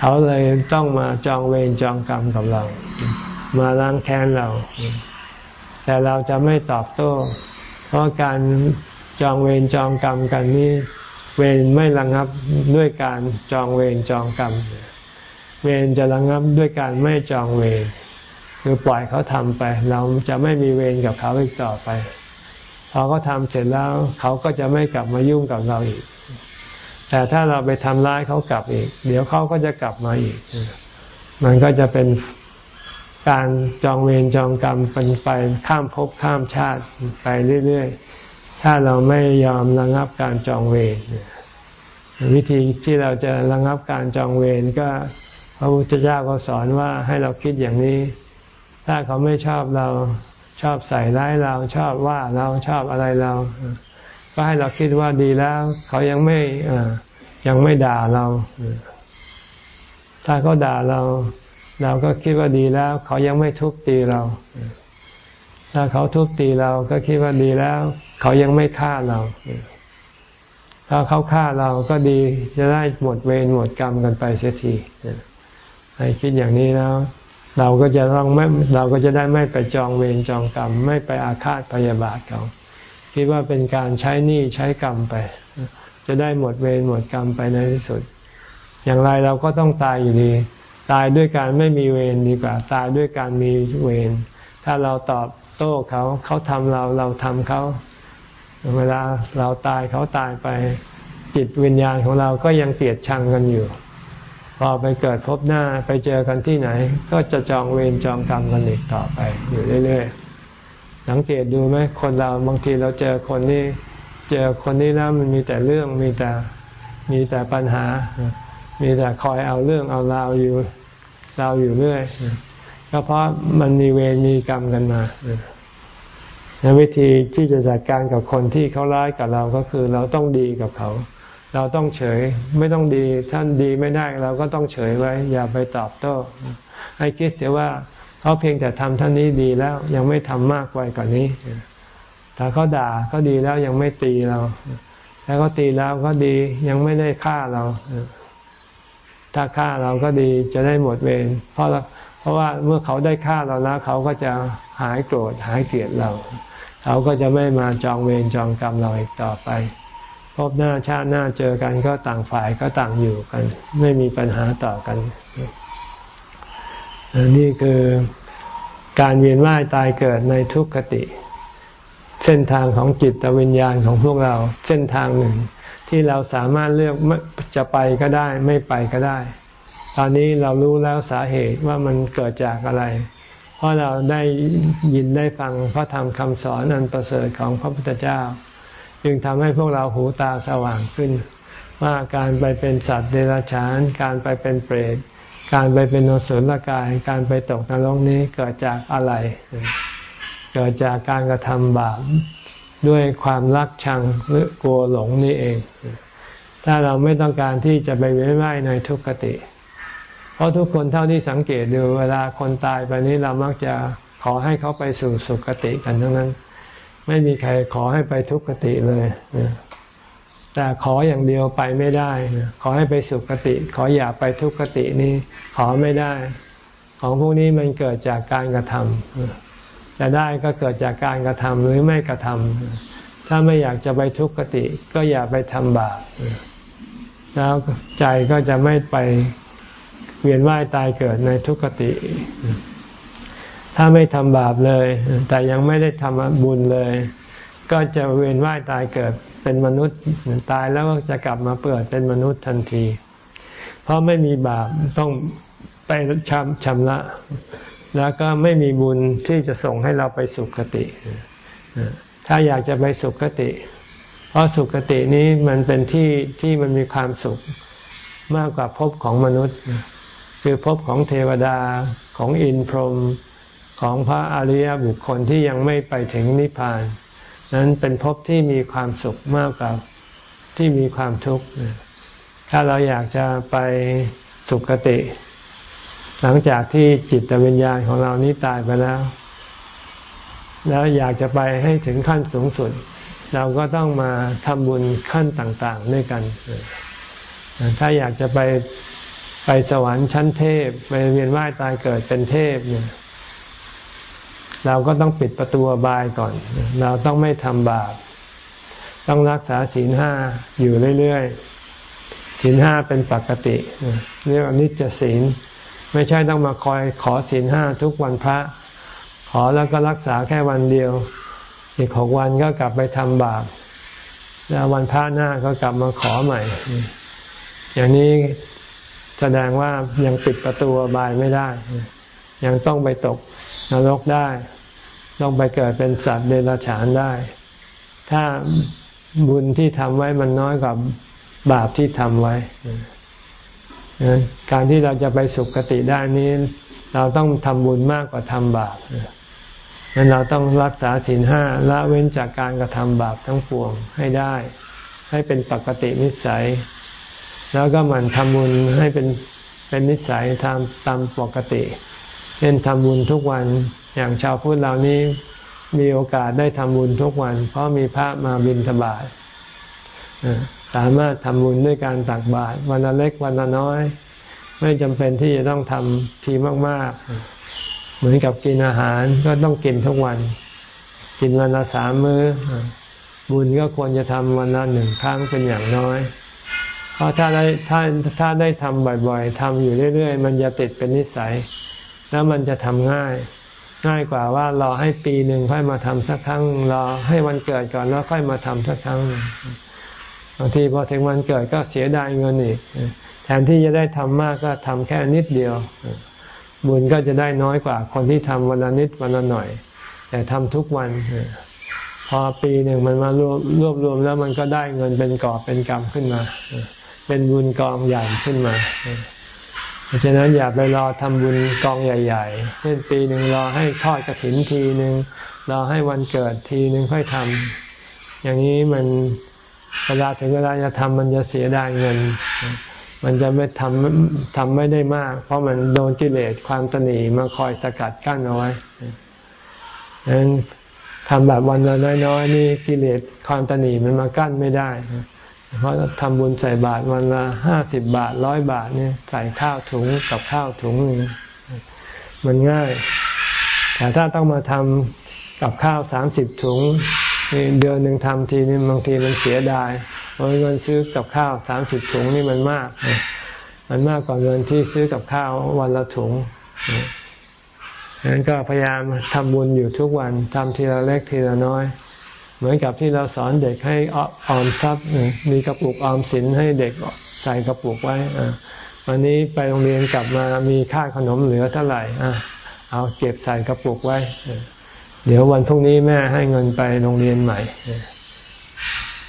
เขาเลยต้องมาจองเวรจองกรรมกับเรา มาล้างแค้นเรา แต่เราจะไม่ตอบโต้ เพราะการจองเวรจองกรรมกันนี้ เวรไม่ระงงับด้วยการจองเวรจองกรรม เวรจะระงับด้วยการไม่จองเวร คือปล่อยเขาทำไป เราจะไม่มีเวรกับเขาอีกต่อไปพอเขาทำเสร็จแล้วเขาก็จะไม่กลับมายุ่งกับเราอีก แต่ถ้าเราไปทำร้ายเขากลับอีก เดี๋ยวเขาก็จะกลับมาอีก มันก็จะเป็นการจองเวรจองกรรมเป็นไปข้ามภพข้ามชาติไปเรื่อยๆ ถ้าเราไม่ยอมระงับการจองเวรวิธีที่เราจะระงับการจองเวรก็พระพุทธเจ้าก็สอนว่าให้เราคิดอย่างนี้ ถ้าเขาไม่ชอบเราชอบใส่ร้ายเราชอบว่าเราชอบอะไรเรา ก็ให้เราคิดว่าดีแล้ว เขายังไม่ยังไม่ด่าเรา ถ้าเขาด่าเรา เราก็คิดว่าดีแล้ว เขายังไม่ทุบตีเรา ถ้าเขาทุบตีเราก็คิดว่าดีแล้ว เขายังไม่ฆ่าเราถ้าเขาฆ่าเราก็ดีจะได้หมดเวรหมดกรรมกันไปเสียทีให้คิดอย่างนี้แล้ว เราก็จะต้องไม่เราก็จะได้ไม่ไปจองเวรจองกรรม ไม่ไปอาฆาตพยาบาทเขาคิดว่าเป็นการใช้หนี้ใช้กรรมไป จะได้หมดเวรหมดกรรมไปในที่สุด อย่างไรเราก็ต้องตายอยู่ดี ตายด้วยการไม่มีเวรดีกว่า ตายด้วยการมีเวรถ้าเราตอบโต้เขาเขาทำเราเราทำเขาเวลาเราตายเขาตายไป จิตวิญญาณของเราก็ยังเกลียดชังกันอยู่ พอไปเกิดพบหน้าไปเจอกันที่ไหน ก็จะจองเวรจองกรรมกันอีกต่อไป อยู่เรื่อยๆสังเกตดูไหมคนเราบางทีเราเจอคนนี้ เจอคนนี้แล้วมันมีแต่เรื่องมีแต่มีแต่ปัญหา มีแต่คอยเอาเรื่องเอาราวอยู่เราอยู่เรื่อยก็เพราะมันมีเวรมีกรรมกันมาวิธีที่จะจัดการกับคนที่เขาร้ายกับเราก็คือ เราต้องดีกับเขา เราต้องเฉยไม่ต้องดีท่านดีไม่ได้เราก็ต้องเฉยไว้ อย่าไปตอบโต้ ให้คิดเสียว่าเขาเพียงแต่ทำท่านนี้ดีแล้วยังไม่ทำมากไปกว่านนี้ถ้าเขาด่าก็ดีแล้วยังไม่ตีเราแล้วก็ตีแล้วก็ดียังไม่ได้ฆ่าเรา ถ้าฆ่าเราก็ดีจะได้หมดเวรเพราะเพราะว่าเมื่อเขาได้ฆ่าเราแล้วเขาก็จะหายโกรธหายเกลียดเรา เขาก็จะไม่มาจองเวรจองกรรมเราอีกต่อไป พบหน้าชาติหน้าเจอกันก็ต่างฝ่ายก็ต่างอยู่กัน ไม่มีปัญหาต่อกันนี่คือการเวียนว่ายตายเกิดในทุกขติ เส้นทางของจิตวิญญาณของพวกเราเส้นทางหนึ่ง ที่เราสามารถเลือกจะไปก็ได้ ไม่ไปก็ได้ ตอนนี้เรารู้แล้วสาเหตุว่ามันเกิดจากอะไร เพราะเราได้ยินได้ฟังพระธรรมคำสอนอันประเสริฐของพระพุทธเจ้า จึงทำให้พวกเราหูตาสว่างขึ้น ว่าการไปเป็นสัตว์เดรัจฉาน การไปเป็นเปรตการไปเป็นนสุลกาย การไปตกนรกนี้เกิดจากอะไร เกิดจากการกระทำบาปด้วยความรักชังหรือกลัวหลงนี่เอง ถ้าเราไม่ต้องการที่จะไปเว้นว่ายในทุกขติ เพราะทุกคนเท่าที่สังเกตดูเวลาคนตายไปนี้เรามักจะขอให้เขาไปสู่สุคติกันทั้งนั้น ไม่มีใครขอให้ไปทุกขติเลย แต่ขออย่างเดียวไปไม่ได้ ขอให้ไปสุคติ ขออย่าไปทุกขตินี้ ขอไม่ได้ ของพวกนี้มันเกิดจากการกระทำจะได้ก็เกิดจากการกระทำหรือไม่กระทำถ้าไม่อยากจะไปทุกขติ ก็อย่าไปทำบาปแล้วใจก็จะไม่ไปเวียนว่ายตายเกิดในทุกขติ ถ้าไม่ทำบาปเลย แต่ยังไม่ได้ทำบุญเลย ก็จะเวียนว่ายตายเกิดเป็นมนุษย์ตายแล้วก็จะกลับมาเปิดเป็นมนุษย์ทันที เพราะไม่มีบาปต้องไปชำชำระ แล้วก็ไม่มีบุญที่จะส่งให้เราไปสุคติ ถ้าอยากจะไปสุคติ เพราะสุคตินี้มันเป็นที่ที่มันมีความสุขมากกว่าภพของมนุษย์ คือภพของเทวดาของอินพรหม ของพระอริยบุคคลที่ยังไม่ไปถึงนิพพาน นั้นเป็นภพที่มีความสุขมากกว่าที่มีความทุกข์ถ้าเราอยากจะไปสุคติ หลังจากที่จิตวิญญาณของเรานี้ตายไปแล้ว แล้วอยากจะไปให้ถึงขั้นสูงสุด เราก็ต้องมาทำบุญขั้นต่าง ๆ ด้วยกัน ถ้าอยากจะไปไปสวรรค์ชั้นเทพ ไปเวียนว่ายตายเกิดเป็นเทพเนี่ย เราก็ต้องปิดประตูบายก่อน เราต้องไม่ทำบาป ต้องรักษาศีลห้าอยู่เรื่อยๆศีลห้าเป็นปกติ เรียกว่านิจศีล ไม่ใช่ต้องมาคอยขอศีลห้าทุกวันพระ ขอแล้วก็รักษาแค่วันเดียว อีกหกวันก็กลับไปทำบาป แล้ววันพระหน้าก็กลับมาขอใหม่ อย่างนี้แสดงว่ายังปิดประตูบายไม่ได้ ยังต้องไปตก นรกได้ ต้องไปเกิดเป็นสัตว์เดรัจฉานได้ ถ้าบุญที่ทำไว้มันน้อยกว่าบาปที่ทำไว้การที่เราจะไปสุคติได้นี้ เราต้องทำบุญมากกว่าทำบาปนั้นเราต้องรักษาศีลห้าละเว้นจากการกระทำบาปทั้งปวงให้ได้ ให้เป็นปกตินิสัย แล้วก็มันทำบุญให้เป็นเป็นนิสัยตามตามปกติ เช่นทำบุญทุกวัน อย่างชาวพุทธเหล่านี้มีโอกาสได้ทำบุญทุกวัน เพราะมีพระมาบิณฑบาตสามารถทำบุญด้วยการตักบาตรวันละเล็กวันละน้อย ไม่จำเป็นที่จะต้องทำทีมาก ๆ เหมือนกับกินอาหารก็ต้องกินทุกวัน กินวันละสามมื้อ บุญก็ควรจะทำวันละหนึ่งครั้งเป็นอย่างน้อย เพราะถ้าได้ถ้าถ้าได้ทำบ่อย ๆทำอยู่เรื่อย ๆ มันจะติดเป็นนิสัย แล้วมันจะทำง่าย ง่ายกว่าว่ารอให้ปีหนึ่งค่อยมาทำสักครั้งรอให้วันเกิดก่อนแล้วค่อยมาทำสักครั้งบางทีพอถึงวันเกิดก็เสียดายเงินอีก แทนที่จะได้ทำมากก็ทำแค่นิดเดียว บุญก็จะได้น้อยกว่า คนที่ทำวันละนิดวันละหน่อย แต่ทำทุกวันพอปีหนึ่งมันมารวบรวบรวมแล้วมันก็ได้เงินเป็นกอบเป็นกำขึ้นมา เป็นบุญกองใหญ่ขึ้นมา เพราะฉะนั้นอย่าไปรอทำบุญกองใหญ่ ๆ เช่นปีหนึ่งรอให้ทอดกระถินทีหนึ่งรอให้วันเกิดทีหนึ่งค่อยทำอย่างนี้มันเวลาถึงเวลาจะทำมันจะเสียดายเงิน มันจะไม่ทำทำไม่ได้มาก เพราะมันโดนกิเลสความตนีมาคอยสกัดกั้นเอาไว้ดังนั้นทำแบบวันละน้อยๆนี่กิเลสความตนีมันมากั้นไม่ได้ เพราะทำบุญใส่บาตรวันละห้าสิบบาทร้อยบาทเนี่ยใส่ข้าวถุงกับข้าวถุงนึงมันง่าย แต่ถ้าต้องมาทำกับข้าวสามสิบถุงเดือนหนึ่งทำทีนี่บางทีมันเสียดายเพราะเงินซื้อกับข้าวสามสิบถุงนี่มันมาก มันมากกว่าเงินที่ซื้อกับข้าววันละถุงดังนั้นก็พยายามทำบุญอยู่ทุกวันทำทีละเล็กทีละน้อย เหมือนกับที่เราสอนเด็กให้ออมทรัพย์ มีกระปุกออมสินให้เด็กใส่กระปุกไว้วันนี้ไปโรงเรียนกลับมามีค่าขนมเหลือเท่าไหร่เอาเก็บใส่กระปุกไว้ เดี๋ยววันพรุ่งนี้แม่ให้เงินไปโรงเรียนใหม่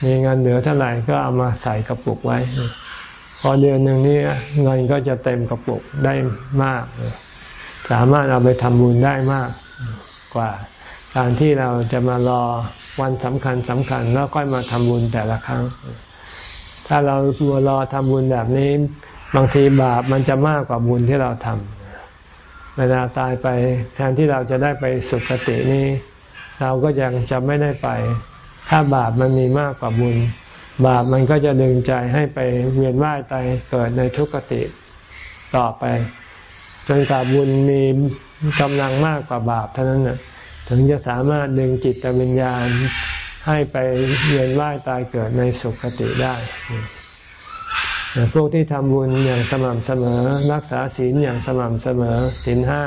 มีเงินเหลือเท่าไหร่ก็เอามาใส่กระปุกไว้ พอเดือนหนึ่งนี้เงินก็จะเต็มกระปุกได้มาก สามารถเอาไปทำบุญได้มากกว่า การที่เราจะมารอวันสำคัญสำคัญแล้วค่อยมาทำบุญแต่ละครั้ง ถ้าเราบัวรอทำบุญแบบนี้ บางทีบาปมันจะมากกว่าบุญที่เราทำเวลาตายไปแทนที่เราจะได้ไปสุคตินี้ เราก็ยังจะไม่ได้ไป ถ้าบาปมันมีมากกว่าบุญ บาปมันก็จะดึงใจให้ไปเวียนว่ายตายเกิดในทุกขติต่อไปจนกว่าบุญมีกำลังมากกว่าบาปเท่านั้นน่ะ ถึงจะสามารถดึงจิตวิญญาณให้ไปเวียนว่ายตายเกิดในสุคติได้ พวกที่ทำบุญอย่างสม่ำเสมอ รักษาศีลอย่างสม่ำเสมอศีลห้า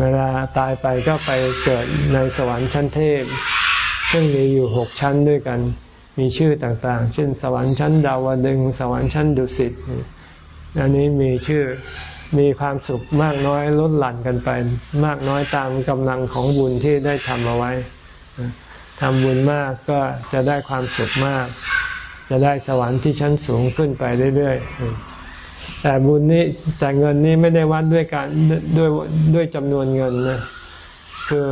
เวลาตายไปก็ไปเกิดในสวรรค์ชั้นเทพ ซึ่งมีอยู่หกชั้นด้วยกัน มีชื่อต่างๆ เช่น สวรรค์ชั้นดาวดึงสวรรค์ชั้นดุสิต อันนี้มีชื่อ มีความสุขมากน้อยลดหลั่นกันไป มากน้อยตามกำลังของบุญที่ได้ทำเอาไว้ทำบุญมากก็จะได้ความสุขมาก จะได้สวรรค์ที่ชั้นสูงขึ้นไปเรื่อยๆแต่บุญนี้แต่เงินนี้ไม่ได้วัดด้วยการด้วยด้วยจำนวนเงินนะคือ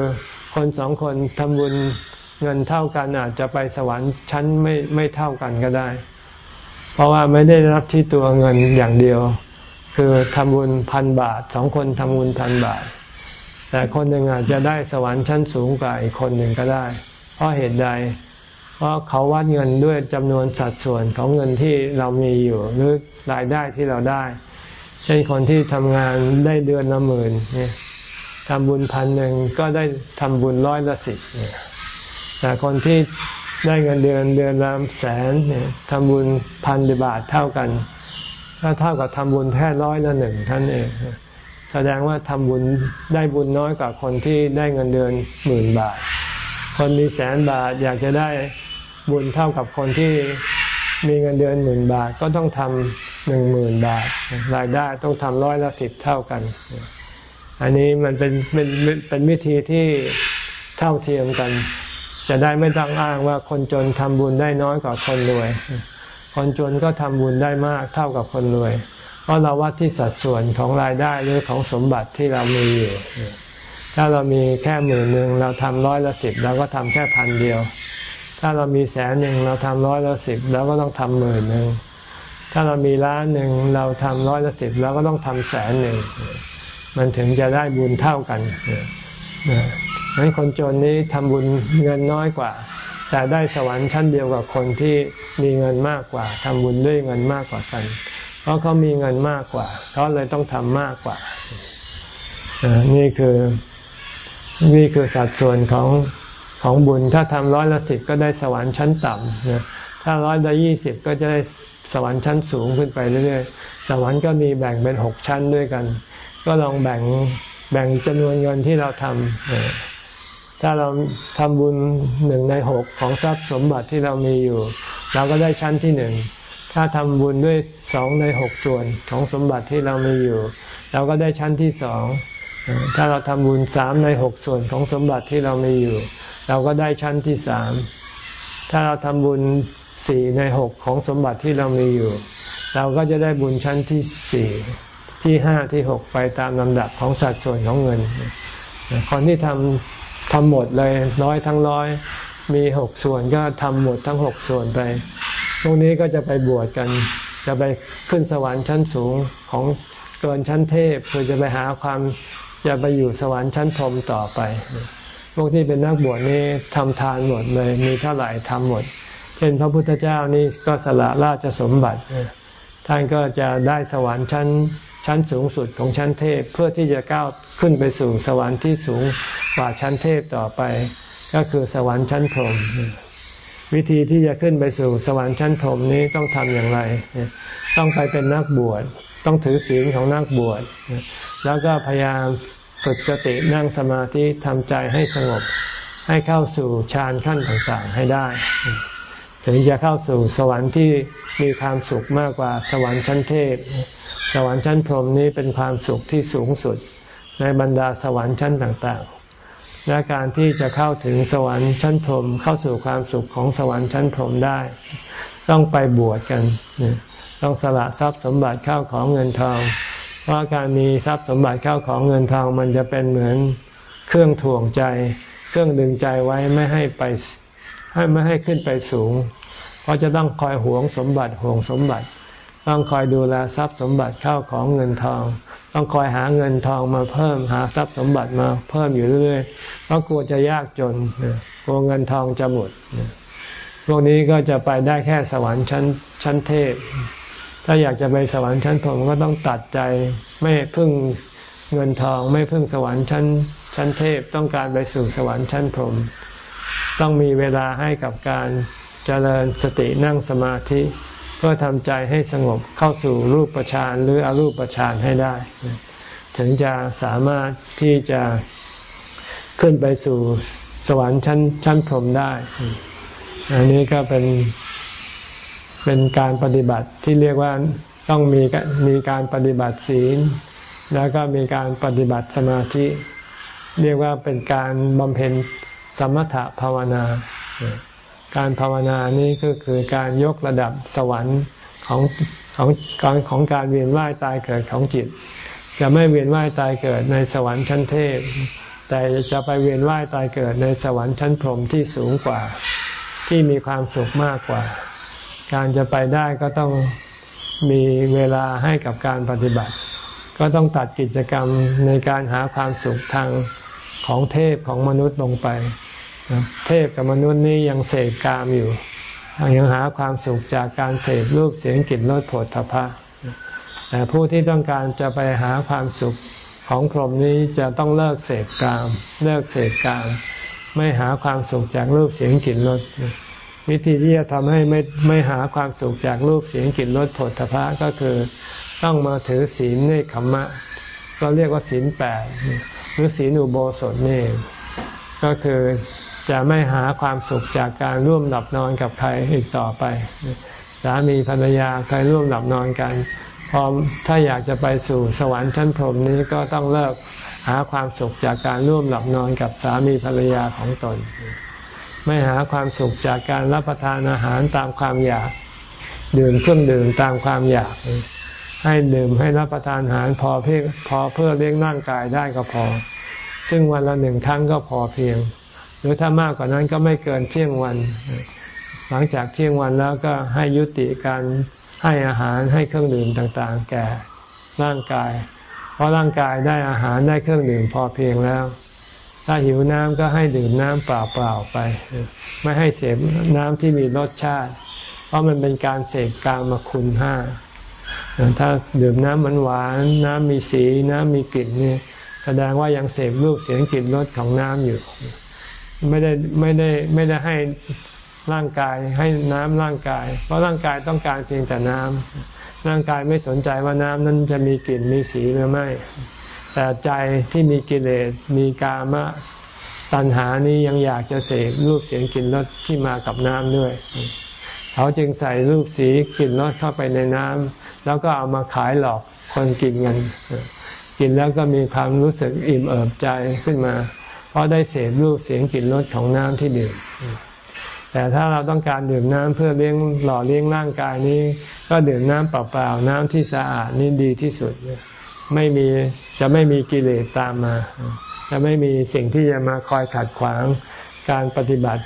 คนสองคนทำบุญเงินเท่ากันอาจจะไปสวรรค์ชั้นไม่ไม่เท่ากันก็ได้ เพราะว่าไม่ได้รับที่ตัวเงินอย่างเดียว คือทำบุญพันบาทสองคนทำบุญพันบาท แต่คนหนึ่งอาจจะได้สวรรค์ชั้นสูงกว่าอีกคนหนึ่งก็ได้ เพราะเหตุใด เพราะเขาวัดเงินด้วยจำนวนสัดส่วนของเงินที่เรามีอยู่หรือรายได้ที่เราได้ เช่นคนที่ทำงานได้เดือนละหมื่นเนี่ยทำบุญพันหนึ่งก็ได้ทำบุญร้อยละสิบเนี่ยแต่คนที่ได้เงินเดือนเดือนละแสนเนี่ยทำบุญพันบาทเท่ากัน ก็เท่ากับทำบุญแค่ร้อยละหนึ่งท่านเอง แสดงว่าทำบุญได้บุญน้อยกว่าคนที่ได้เงินเดือนหมื่นบาท คนมีแสนบาทอยากจะได้บุญเท่ากับคนที่มีเงินเดือนหมื่นบาทก็ต้องทำหนึ่งหมื่นบาท รายได้ต้องทำร้อยละสิบเท่ากัน อันนี้มันเป็นเป็นเป็นวิธีที่เท่าเทียมกัน จะได้ไม่ต้องอ้างว่าคนจนทำบุญได้น้อยกว่าคนรวย คนจนก็ทำบุญได้มากเท่ากับคนรวย เพราะเราวัดที่สัดส่วนของรายได้หรือของสมบัติที่เรามีอยู่ ถ้าเรามีแค่หมื่นหนึ่งเราทำร้อยละสิบเราก็ทำแค่พันเดียว ถ้าเรามีแสนหนึ่งเราทำร้อยละสิบเราก็ต้องทำหมื่นหนึ่งถ้าเรามีล้านหนึ่งเราทำร้อยละสิบเราก็ต้องทำแสนหนึ่งมันถึงจะได้บุญเท่ากันนั้นคนจนนี้ทำบุญเงินน้อยกว่า แต่ได้สวรรค์ชั้นเดียวกับคนที่มีเงินมากกว่าทำบุญด้วยเงินมากกว่ากัน เพราะเขามีเงินมากกว่าเขาเลยต้องทำมากกว่า นี่คือนี่คือสัดส่วนของของบุญถ้าทำร้อยละสิบก็ได้สวรรค์ชั้นต่ำถ้าร้อยละยี่สิบก็จะได้สวรรค์ชั้นสูงขึ้นไปเรื่อยๆ สวรรค์ก็มีแบ่งเป็นหกชั้นด้วยกัน ก็ลองแบ่งแบ่งจำนวนเงินที่เราทำ ถ้าเราทำบุญหนึ่งในหกของทรัพย์สมบัติที่เรามีอยู่ เราก็ได้ชั้นที่หนึ่งถ้าทำบุญด้วยสองในหกส่วนของสมบัติที่เรามีอยู่ เราก็ได้ชั้นที่สองถ้าเราทำบุญสามในหกส่วนของสมบัติที่เรามีอยู่ เราก็ได้ชั้นที่สามถ้าเราทำบุญสี่ในหกของสมบัติที่เรามีอยู่ เราก็จะได้บุญชั้นที่สี่ที่ห้าที่หกไปตามลำดับของสัดส่วนของเงิน คนที่ทำ ทำหมดเลยร้อยทั้งร้อย มีหกส่วนก็ทำหมดทั้งหกส่วนไปพวกนี้ก็จะไปบวชกัน จะไปขึ้นสวรรค์ชั้นสูงของเกินชั้นเทพเพื่อจะไปหาความจะไปอยู่สวรรค์ชั้นพรหมต่อไป พวกที่เป็นนักบวชนี่ทำทานหมดเลย มีเท่าไหร่ทำหมด เช่นพระพุทธเจ้านี่ก็สละราชสมบัติ ท่านก็จะได้สวรรค์ชั้นชั้นสูงสุดของชั้นเทพเพื่อที่จะก้าวขึ้นไปสู่สวรรค์ที่สูงกว่าชั้นเทพต่อไป ก็คือสวรรค์ชั้นพรหมวิธีที่จะขึ้นไปสู่สวรรค์ชั้นพรหมนี้ต้องทำอย่างไร ต้องไปเป็นนักบวช ต้องถือศีลของนักบวช แล้วก็พยายามฝึกสตินั่งสมาธิทำใจให้สงบ ให้เข้าสู่ฌานขั้นต่างๆให้ได้ ถึงจะเข้าสู่สวรรค์ที่มีความสุขมากกว่าสวรรค์ชั้นเทพ สวรรค์ชั้นพรหมนี้เป็นความสุขที่สูงสุด ในบรรดาสวรรค์ชั้นต่างๆ และการที่จะเข้าถึงสวรรค์ชั้นพรหมเข้าสู่ความสุขของสวรรค์ชั้นพรหมได้ ต้องไปบวชกัน ต้องสละทรัพย์สมบัติเข้าของเงินทอง เพราะการมีทรัพย์สมบัติเข้าของเงินทองมันจะเป็นเหมือนเครื่องถ่วงใจ เครื่องดึงใจไว้ไม่ให้ไป ให้ไม่ให้ขึ้นไปสูง เพราะจะต้องคอยหวงสมบัติห่วงสมบัติ ต้องคอยดูแลทรัพย์สมบัติเข้าของเงินทอง ต้องคอยหาเงินทองมาเพิ่มหาทรัพย์สมบัติมาเพิ่มอยู่เรื่อยๆเพราะกลัวจะยากจนกลัวเงินทองจะหมดพวกนี้ก็จะไปได้แค่สวรรค์ชั้นชั้นเทพ ถ้าอยากจะไปสวรรค์ชั้นพรหมก็ต้องตัดใจไม่พึ่งเงินทองไม่พึ่งสวรรค์ชั้นชั้นเทพต้องการไปสู่สวรรค์ชั้นพรหม ต้องมีเวลาให้กับการเจริญสตินั่งสมาธิ เพื่อทำใจให้สงบเข้าสู่รูปฌานหรืออรูปฌานให้ได้ ถึงจะสามารถที่จะขึ้นไปสู่สวรรค์ชั้นชั้นพรหมได้ อันนี้ก็เป็นเป็นการปฏิบัติที่เรียกว่าต้องมีมีการปฏิบัติศีล แล้วก็มีการปฏิบัติสมาธิ เรียกว่าเป็นการบำเพ็ญ สมถะภาวนา การภาวนานี้ก็คือการยกระดับสวรรค์ของของการของการเวียนว่ายตายเกิดของจิต จะไม่เวียนว่ายตายเกิดในสวรรค์ชั้นเทพ แต่จะไปเวียนว่ายตายเกิดในสวรรค์ชั้นพรหมที่สูงกว่า ที่มีความสุขมากกว่า การจะไปได้ก็ต้องมีเวลาให้กับการปฏิบัติ ก็ต้องตัดกิจกรรมในการหาความสุขทางของเทพของมนุษย์ลงไป เทพกับมนุษย์นี้ยังเสพกามอยู่ ยังหาความสุขจากการเสพรูปเสียงกลิ่นรสผลทพะแต่ผู้ที่ต้องการจะไปหาความสุขของพรหมนี้จะต้องเลิกเสพกาม เลิกเสพกาม ไม่หาความสุขจากรูปเสียงกลิ่นรสวิธีที่จะทำให้ไม่ไม่หาความสุขจากรูปเสียงกลิ่นรสผลทพะก็คือต้องมาถือศีลเนคขมะ ก็เรียกว่าศีลแปดหรือศีลอุโบสถนี่ก็คือ จะไม่หาความสุขจากการร่วมหลับนอนกับใครอีกต่อไป สามีภรรยาเคยร่วมหลับนอนกันพอถ้าอยากจะไปสู่สวรรค์ชั้นพรหมนี้ก็ต้องเลิกหาความสุขจากการร่วมหลับนอนกับสามีภรรยาของตน ไม่หาความสุขจากการรับประทานอาหารตามความอยาก ดื่มเครื่องดื่มตามความอยาก ให้ดื่มให้รับประทานอาหารพอเพื่อพอเพื่อเลี้ยงร่างกายได้ก็พอ ซึ่งวันละหนึ่งครั้งก็พอเพียง หรือถ้ามากกว่านั้นก็ไม่เกินเที่ยงวัน หลังจากเที่ยงวันแล้วก็ให้ยุติการให้อาหารให้เครื่องดื่มต่างๆ แก่ร่างกาย เพราะร่างกายได้อาหารได้เครื่องดื่มพอเพียงแล้ว ถ้าหิวน้ำก็ให้ดื่มน้ำเปล่าๆไป ไม่ให้เสพน้ำที่มีรสชาติ เพราะมันเป็นการเสพกามคุณห้าถ้าดื่มน้ำมันหวานน้ำมีสีน้ำมีกลิ่นนี่แสดงว่ายังเสพรูปเสียงกลิ่นรสของน้ำอยู่ ไม่ได้ไม่ได้ไม่ได้ให้ร่างกายให้น้ำร่างกาย เพราะร่างกายต้องการเพียงแต่น้ำร่างกายไม่สนใจว่าน้ำนั้นจะมีกลิ่นมีสีหรือไม่ แต่ใจที่มีกิเลสมีกามะตัณหานี้ยังอยากจะเสพรูปเสียงกลิ่นรสที่มากับน้ำด้วย เขาจึงใส่รูปสีกลิ่นรสเข้าไปในน้ำแล้วก็เอามาขายหลอกคนกินกันกินแล้วก็มีความรู้สึกอิ่มเอิบใจขึ้นมา เพราะได้เสพรูปเสียงกลิ่นรสของน้ำที่ดื่ม แต่ถ้าเราต้องการดื่มน้ำเพื่อเลี้ยงหล่อเลี้ยงร่างกายนี้ ก็ดื่มน้ำเปล่าๆน้ำที่สะอาดนี่ดีที่สุด ไม่มีจะไม่มีกิเลสตามมา จะไม่มีสิ่งที่จะมาคอยขัดขวางการปฏิบัติ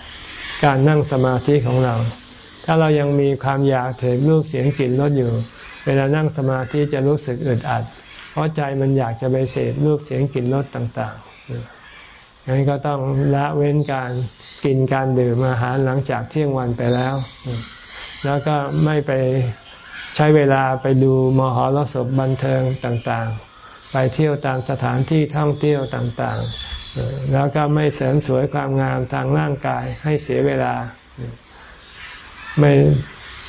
การนั่งสมาธิของเรา ถ้าเรายังมีความอยากถึงรูปเสียงกลิ่นรสอยู่ เวลานั่งสมาธิจะรู้สึกอึดอัด เพราะใจมันอยากจะไปเสพรูปเสียงกลิ่นรสต่าง ๆ งั้นก็ต้องละเว้นการกินการดื่มอาหารหลังจากเที่ยงวันไปแล้ว แล้วก็ไม่ไปใช้เวลาไปดูมหรสพบันเทิงต่างๆ ไปเที่ยวตามสถานที่ท่องเที่ยวต่างๆ แล้วก็ไม่เสริมสวยความงามทางร่างกายให้เสียเวลา ไม่